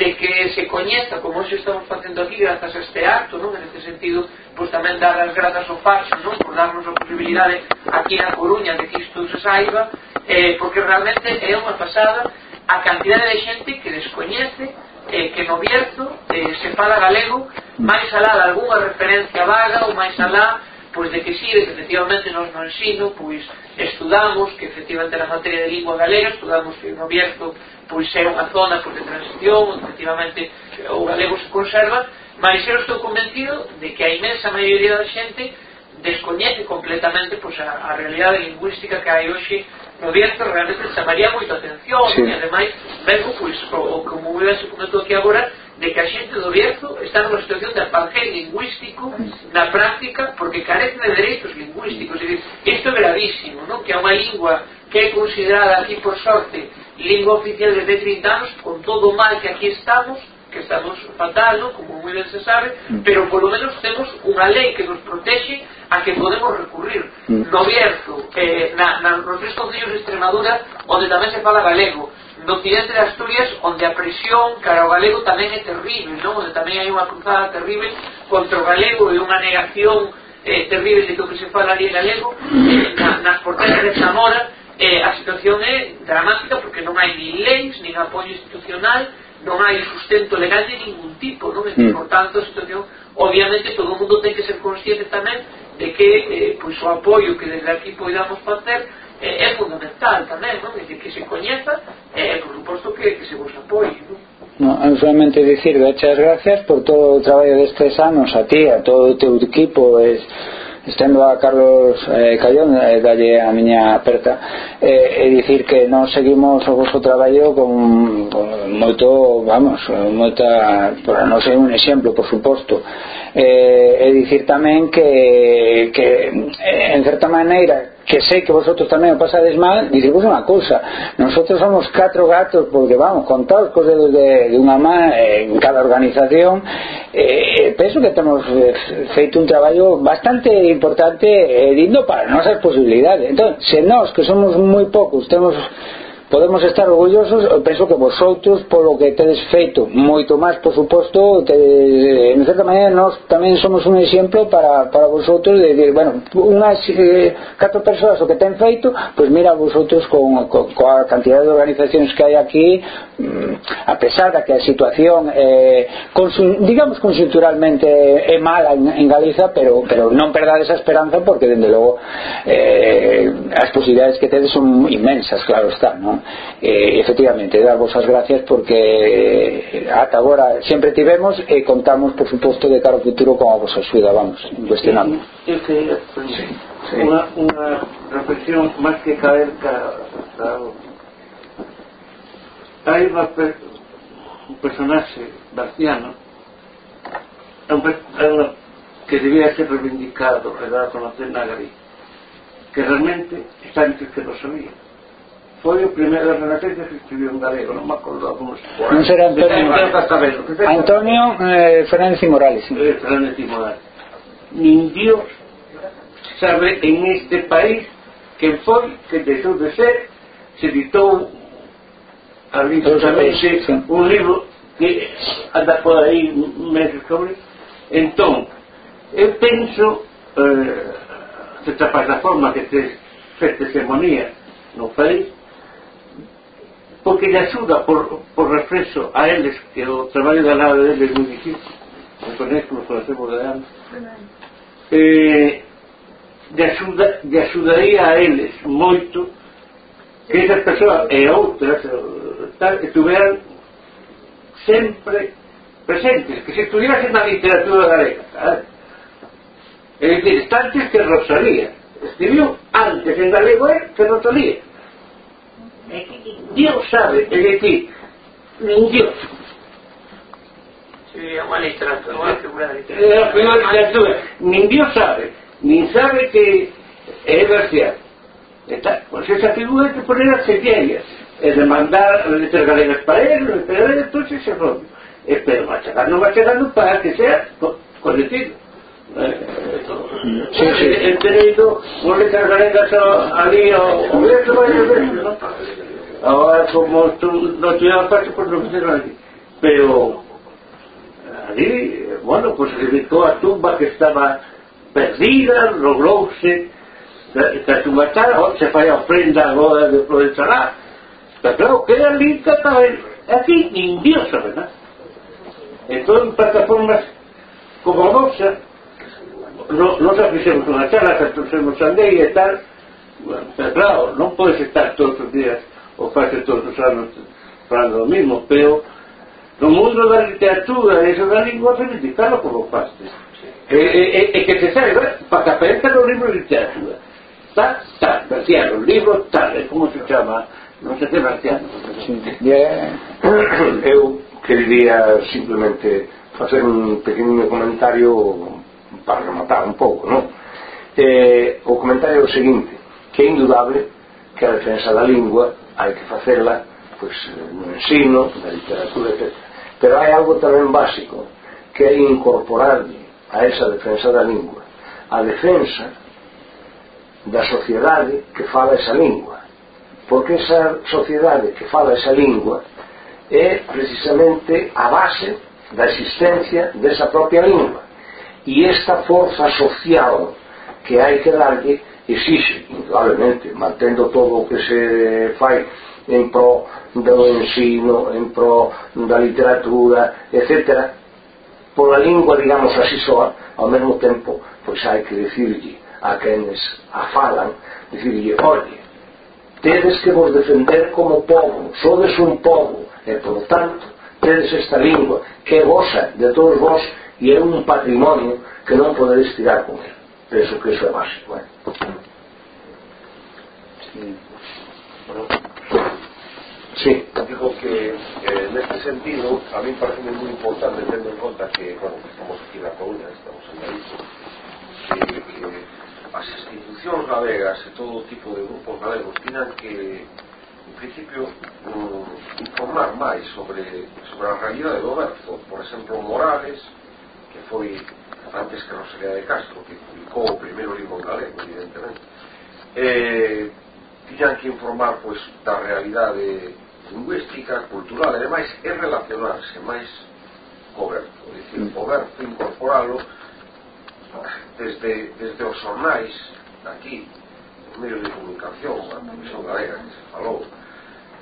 de que se coñeza como hoxe estamos facendo aquí grazas a este acto, non? En este sentido, pois tamén dar as grazas ao Farso, non? Por darnos a posibilidade aquí na Coruña de que isto se saiba, eh, porque realmente é unha pasada a cantidade de xente que descoñece eh, que no Bierzo eh, se fala galego máis alá de algunha referencia vaga ou máis alá pois de que sí, de que efectivamente nos no ensino pois estudamos que efectivamente na materia de lingua galega estudamos que no Bierzo pois é unha zona pois, de transición, efectivamente o galego se conserva, mas eu estou convencido de que a imensa maioría da xente descoñece completamente pois, a, a realidade lingüística que hai hoxe no Bierzo realmente chamaría moito atención sí. e ademais vengo pois, o, o como eu se comentou aquí agora de que a xente do Bierzo está nunha situación de apartheid lingüístico na práctica porque carece de dereitos lingüísticos isto é gravísimo non? que é unha lingua que é considerada aquí por sorte lingua oficial desde 30 anos, con todo o mal que aquí estamos, que estamos fatal, ¿no? como moi ben se sabe, mm. pero polo menos temos unha lei que nos protexe a que podemos recurrir. Mm. No Bierzo, eh, na, na, nos tres concellos de Extremadura, onde tamén se fala galego, no occidente de Asturias, onde a presión cara ao galego tamén é terrible, non? onde tamén hai unha cruzada terrible contra o galego e unha negación eh, terrible de que se fala ali galego, eh, na, nas portales de Zamora, eh, a situación é dramática porque non hai ni leis, nin apoio institucional, non hai sustento legal de ningún tipo, non? Mm. Por tanto, a situación, obviamente, todo o mundo ten que ser consciente tamén de que eh, pois, o apoio que desde aquí podamos facer eh, é fundamental tamén, non? De que se coñeza e, eh, por suposto, que, que se vos apoie, non? No, solamente dicir, dache gracias por todo o traballo destes anos a ti, a todo o teu equipo, es, estendo a Carlos eh, Callón eh, dalle a miña aperta eh, e dicir que non seguimos o vosso traballo con, con moito, vamos, moita, para non ser un exemplo, por suposto. Eh, e dicir tamén que, que en certa maneira que sei que vosotros tamén o pasades mal dicirvos unha cousa nosotros somos catro gatos porque vamos, contados cos dedos de, de unha má en cada organización eh, penso que temos feito un traballo bastante importante e lindo para nosas posibilidades. Entón, se nós que somos moi poucos temos podemos estar orgullosos eh, penso que vosotros polo que tedes feito moito máis por suposto tedes, eh, en certa maneira nós tamén somos un exemplo para, para vosotros de decir, bueno, unhas eh, catro persoas o que ten feito pois pues mira vosotros con, con, coa cantidad de organizacións que hai aquí mm, a pesar da que a situación eh, con, digamos conjunturalmente eh, é mala en, en Galiza pero, pero non perdades a esperanza porque dende logo eh, as posibilidades que tedes son inmensas, claro está, non? Eh, efectivamente darvos as gracias porque ata agora sempre tivemos e contamos por suposto de cara ao futuro con a vosa axuda vamos, cuestionando sí, sí. Unha, unha reflexión máis que caer ca, ca, hai unha per, un personaxe barciano un, que debía ser reivindicado e dar a conocer na Galicia que realmente está entre que lo sabía foi o primeiro renacente que escribiu en galego, non me acordo como se foi. Non será Antonio. Antonio eh, Fernández y Morales. Sí. Eh, Fernández y Morales. Nin Dios sabe en este país que foi que deixou de ser se editou arbitrariamente sí. un libro que anda por aí meses sobre entón eu penso eh, esta plataforma que te feste hegemonía no país porque lle axuda por, por reflexo a eles que o traballo da nave deles é moi difícil. Me conecto nos conocemos de anos eh, lle, axuda, lle axudaría a eles moito que esas persoas e eh, outras eh, tal, estuveran sempre presentes que se estudiasen na literatura galega ¿sabes? é dicir, está antes que Rosalía. Escribiu antes en galego é que Rosalía. É que Dio sabe, es decir, Dios. Sí, Ni Dios sabe, nin sabe que é racial. Está, pues esa figura hay que poner sequía E demandar mandar hacer galeras para él, esperar entonces se rompe. Pero machacando, machacando para que sea colectivo. He tenido, no le cargaré a alguien o esto, Ahora como tú no tuvieras parte, pues no quisieron allí. Pero allí, bueno, pues evitó a tumba que estaba perdida, logróse catumatar, se fai a ofrenda agora de flores. Pero claro, queda linda tamén. Aquí, nin Dios sabe nada. Entón, plataformas como a nosa, no, se fixemos unha charla, que trouxemos a e tal, pero claro, non podes estar todos os días o faxe todos os anos falando o mismo, pero no mundo da literatura e da lingua felicitarlo como faste. E, e, e, e que se saiba, para que aparezca no libro de literatura. Tal, tal, marciano, libro tal, é como se chama, non se te marciano. Yeah. Eu quería simplemente facer un pequeno comentario para rematar un pouco, non? Eh, o comentario é o seguinte, que é indudable que a defensa da lingua hai que facela pois, no ensino, na literatura, etc. Pero hai algo tamén básico que é incorporar a esa defensa da lingua. A defensa da sociedade que fala esa lingua. Porque esa sociedade que fala esa lingua é precisamente a base da existencia desa propia lingua. E esta forza social que hai que darlle exixe, probablemente, mantendo todo o que se fai en pro do ensino, en pro da literatura, etc., pola lingua, digamos así soa, ao mesmo tempo, pois hai que decirlle a quenes a falan, decirlle, oye, tedes que vos defender como povo, sodes un povo, e, por tanto, tedes esta lingua, que é vosa, de todos vos, e é un patrimonio que non podedes tirar con ele. Penso que iso é básico. Eh? Bueno, sí. Digo que eh, neste sentido, a mí parece moi importante tendo en conta que, bueno, que estamos aquí na Coruña, estamos en Galicia, que, que as institucións galegas e todo tipo de grupos galegos tinan que, en principio, um, informar máis sobre, sobre a realidade do verso. Por exemplo, Morales, que foi antes que Rosalía de Castro, que publicou o primeiro libro en galego, evidentemente, eh, tiñan que informar pois, da realidade lingüística, cultural e demais e relacionarse máis co verbo, dicir, o verbo incorporalo desde, desde os jornais aquí, os medios de comunicación, a Comisión Galega que se falou,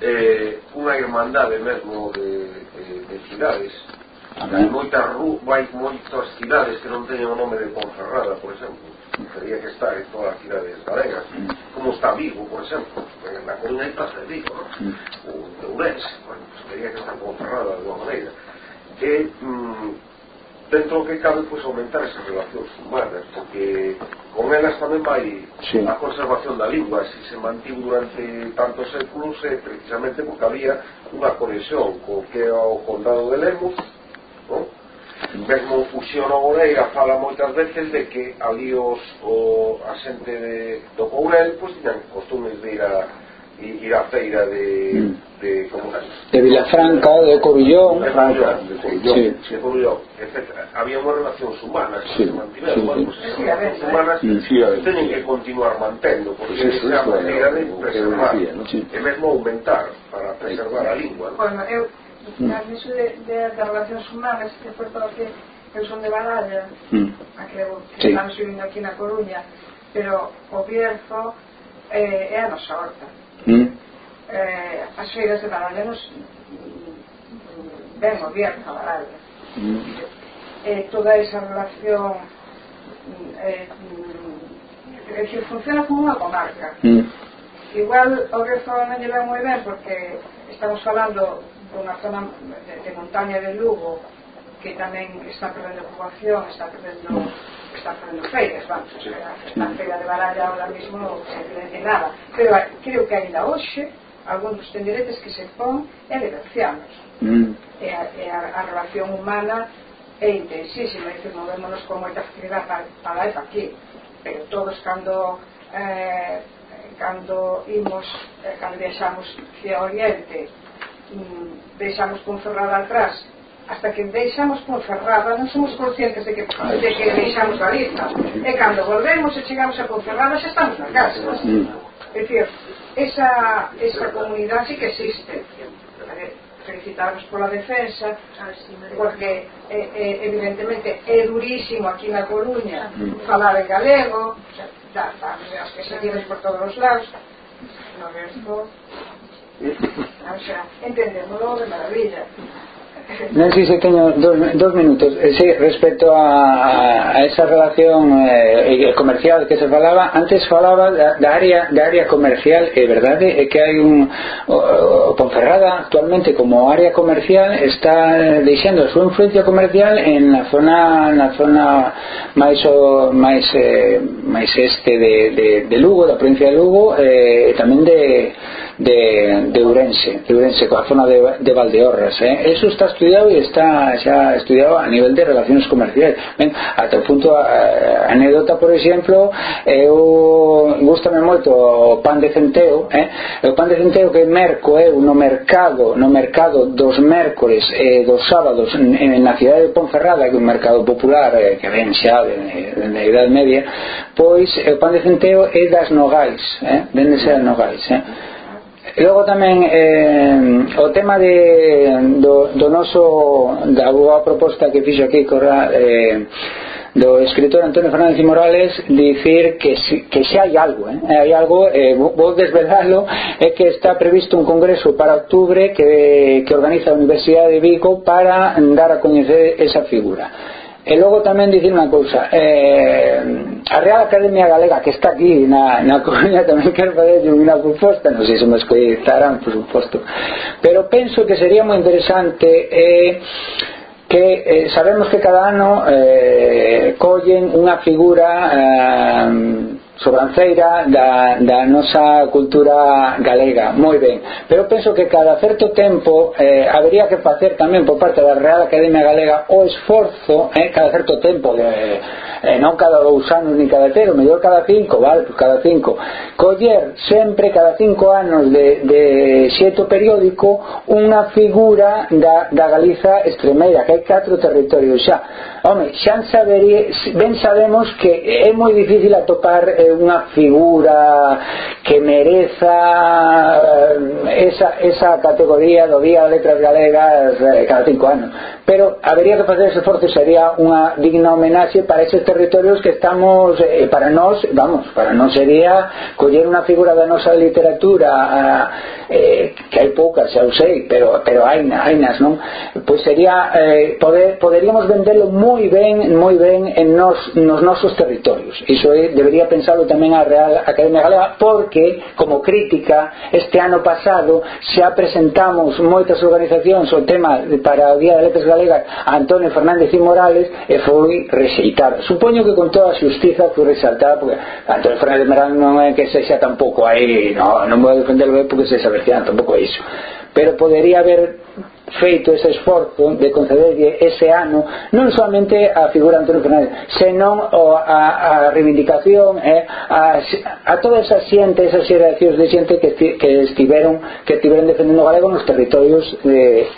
eh, unha irmandade mesmo de, de, de cidades. Hai moitas, hai moitas cidades que non teñen o nome de Ponferrada, por exemplo. Sería que estar en toda la gira galegas como está vivo, por exemplo, na Coruña hai plaza de Vigo, ¿no? ou de Ourense, bueno, pues, teria que estar concerrada de alguma maneira, que mm, dentro que cabe pues, aumentar esas relacións humanas, porque con elas tamén vai sí. a conservación da lingua, se se mantivo durante tantos séculos, é precisamente porque había unha conexión co que é o condado de Lemos, non? mesmo Fusión Oureira fala moitas veces de que ali os, o, a xente de, do Courel pois, tiñan costumes de ir a, ir a feira de, mm. de, como de Vilafranca, de Corullón, de Corullón, de Corullón, sí. de Corullón había unhas relacións humanas sí. que se mantiveron, sí, bueno, pues, relacións humanas mm, sí, sí, teñen que continuar mantendo, porque pues eso, é a maneira de preservar, decía, ¿no? sí. e mesmo aumentar para preservar a lingua. ¿no? Bueno, eu Nas disso de, de, de relacións humanas, que foi todo que eu son de Baralla, mm. a que, que sí. estamos vivindo aquí na Coruña, pero o Bierzo eh, é a nosa horta. Mm. Eh, as feiras de Baralla nos mm, ven o Bierzo a Baralla. Mm. Eh, toda esa relación mm, eh, mm, é que funciona como unha comarca. Mm. Igual o Bierzo non lle ven moi ben porque estamos falando unha zona de montaña de Lugo que tamén está perdendo poboación, está perdendo está perdendo feiras, vamos, sí. a feira de baralla ahora mismo se crece nada, pero eh, creo que ainda hoxe algúns tenderetes que se pon é de ancianos. Mm. E, a, e a, a relación humana é intensísima, dice, movémonos con moita facilidade para, para e para aquí, pero todos cando eh, cando imos, eh, cando viaxamos hacia Oriente, Mm, deixamos Ponferrada atrás. Hasta que deixamos Ponferrada non somos conscientes de que, de que deixamos a lista. E cando volvemos e chegamos a Ponferrada xa estamos na casa. Mm. É dicir, esa, esa comunidade sí que existe. Felicitarvos pola defensa porque eh, evidentemente é durísimo aquí na Coruña falar en galego da, da, que se tienen por todos os lados no resto Entendemos de maravilla. Non sei si teño dos, dos minutos eh, sí, respecto a, a esa relación eh, eh, comercial que se falaba antes falaba da, da área da área comercial é verdade é que hai un o, o Ponferrada actualmente como área comercial está deixando a súa influencia comercial en na zona na zona máis o, máis eh, máis este de, de, de Lugo da provincia de Lugo eh, e tamén de de, de Urense, de Urense, coa zona de, de Valdeorras. Eh? Eso está estudiado e está xa estudiado a nivel de relacións comerciais. Ben, ata o punto, a, a anécdota, por exemplo, eu gustame moito o pan de centeo, eh? o pan de centeo que merco eu no mercado, no mercado dos mércores e eh, dos sábados en, na cidade de Ponferrada, que é un mercado popular eh, que ven xa de, de, de Idade Media, pois o pan de centeo é das nogais, eh? vende ser nogais. Eh? E logo tamén eh, o tema de, do, do noso da boa proposta que fixo aquí corra, eh, do escritor Antonio Fernández y Morales dicir que que se hai algo eh? hai algo, eh, vou desvelarlo é que está previsto un congreso para octubre que, que organiza a Universidade de Vigo para dar a coñecer esa figura E logo tamén dicir unha cousa, eh, a Real Academia Galega que está aquí na, na Coruña *laughs* tamén quero fazer unha proposta, non sei se me escoitarán, por suposto, pero penso que sería moi interesante eh, que eh, sabemos que cada ano eh, collen unha figura eh, sobranceira da, da nosa cultura galega, moi ben. Pero penso que cada certo tempo eh, habería que facer tamén por parte da Real Academia Galega o esforzo eh, cada certo tempo de, eh, non cada dous anos ni cada tero mellor cada cinco, vale, pues cada cinco. Coller sempre cada cinco anos de, de xeto periódico unha figura da, da Galiza extremeira que hai catro territorios xa. Home, xa saberí, ben sabemos que é moi difícil atopar eh, unha figura que mereza eh, esa, esa categoría do Día de Letras Galegas eh, cada cinco anos pero habería que facer ese esforzo sería unha digna homenaxe para esos territorios que estamos eh, para nós, vamos, para nós sería coller unha figura da nosa literatura eh, que hai poucas, xa o sei, pero, pero hai, hai nas, non? Pois sería eh, poder, poderíamos vendelo moi ben moi ben en nos, nos nosos territorios iso é, debería pensar apoiado tamén a Real Academia Galega porque, como crítica, este ano pasado xa presentamos moitas organizacións o tema para o Día de Letras Galegas a Antonio Fernández y Morales e foi rexeitada. Supoño que con toda a xustiza foi resaltada porque Antonio Fernández Morales non é que sexa tampouco aí, non, non vou defenderlo porque se sabe que tampouco é iso pero podería haber feito ese esforzo de concederlle ese ano non somente a figura Antonio Fernández senón o, a, a reivindicación eh, a, a todas esa xente esas xeracións de xente que, que estiveron que estiveron defendendo o galego nos territorios de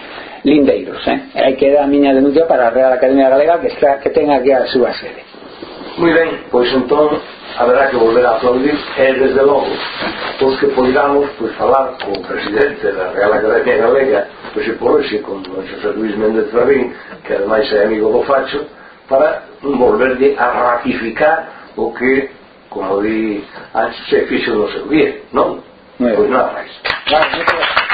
lindeiros eh. aí queda a miña denuncia para a Real Academia Galega que, está, que ten aquí a súa sede moi ben, pois entón haberá que volver a aplaudir e desde logo pois que poidamos pois, falar co presidente da Real Academia Galega pois e por hoxe con don José Luis Méndez Ferrín que ademais é amigo do Facho para volverlle a ratificar o que como di antes se fixo no seu día non? Pois nada máis Gracias.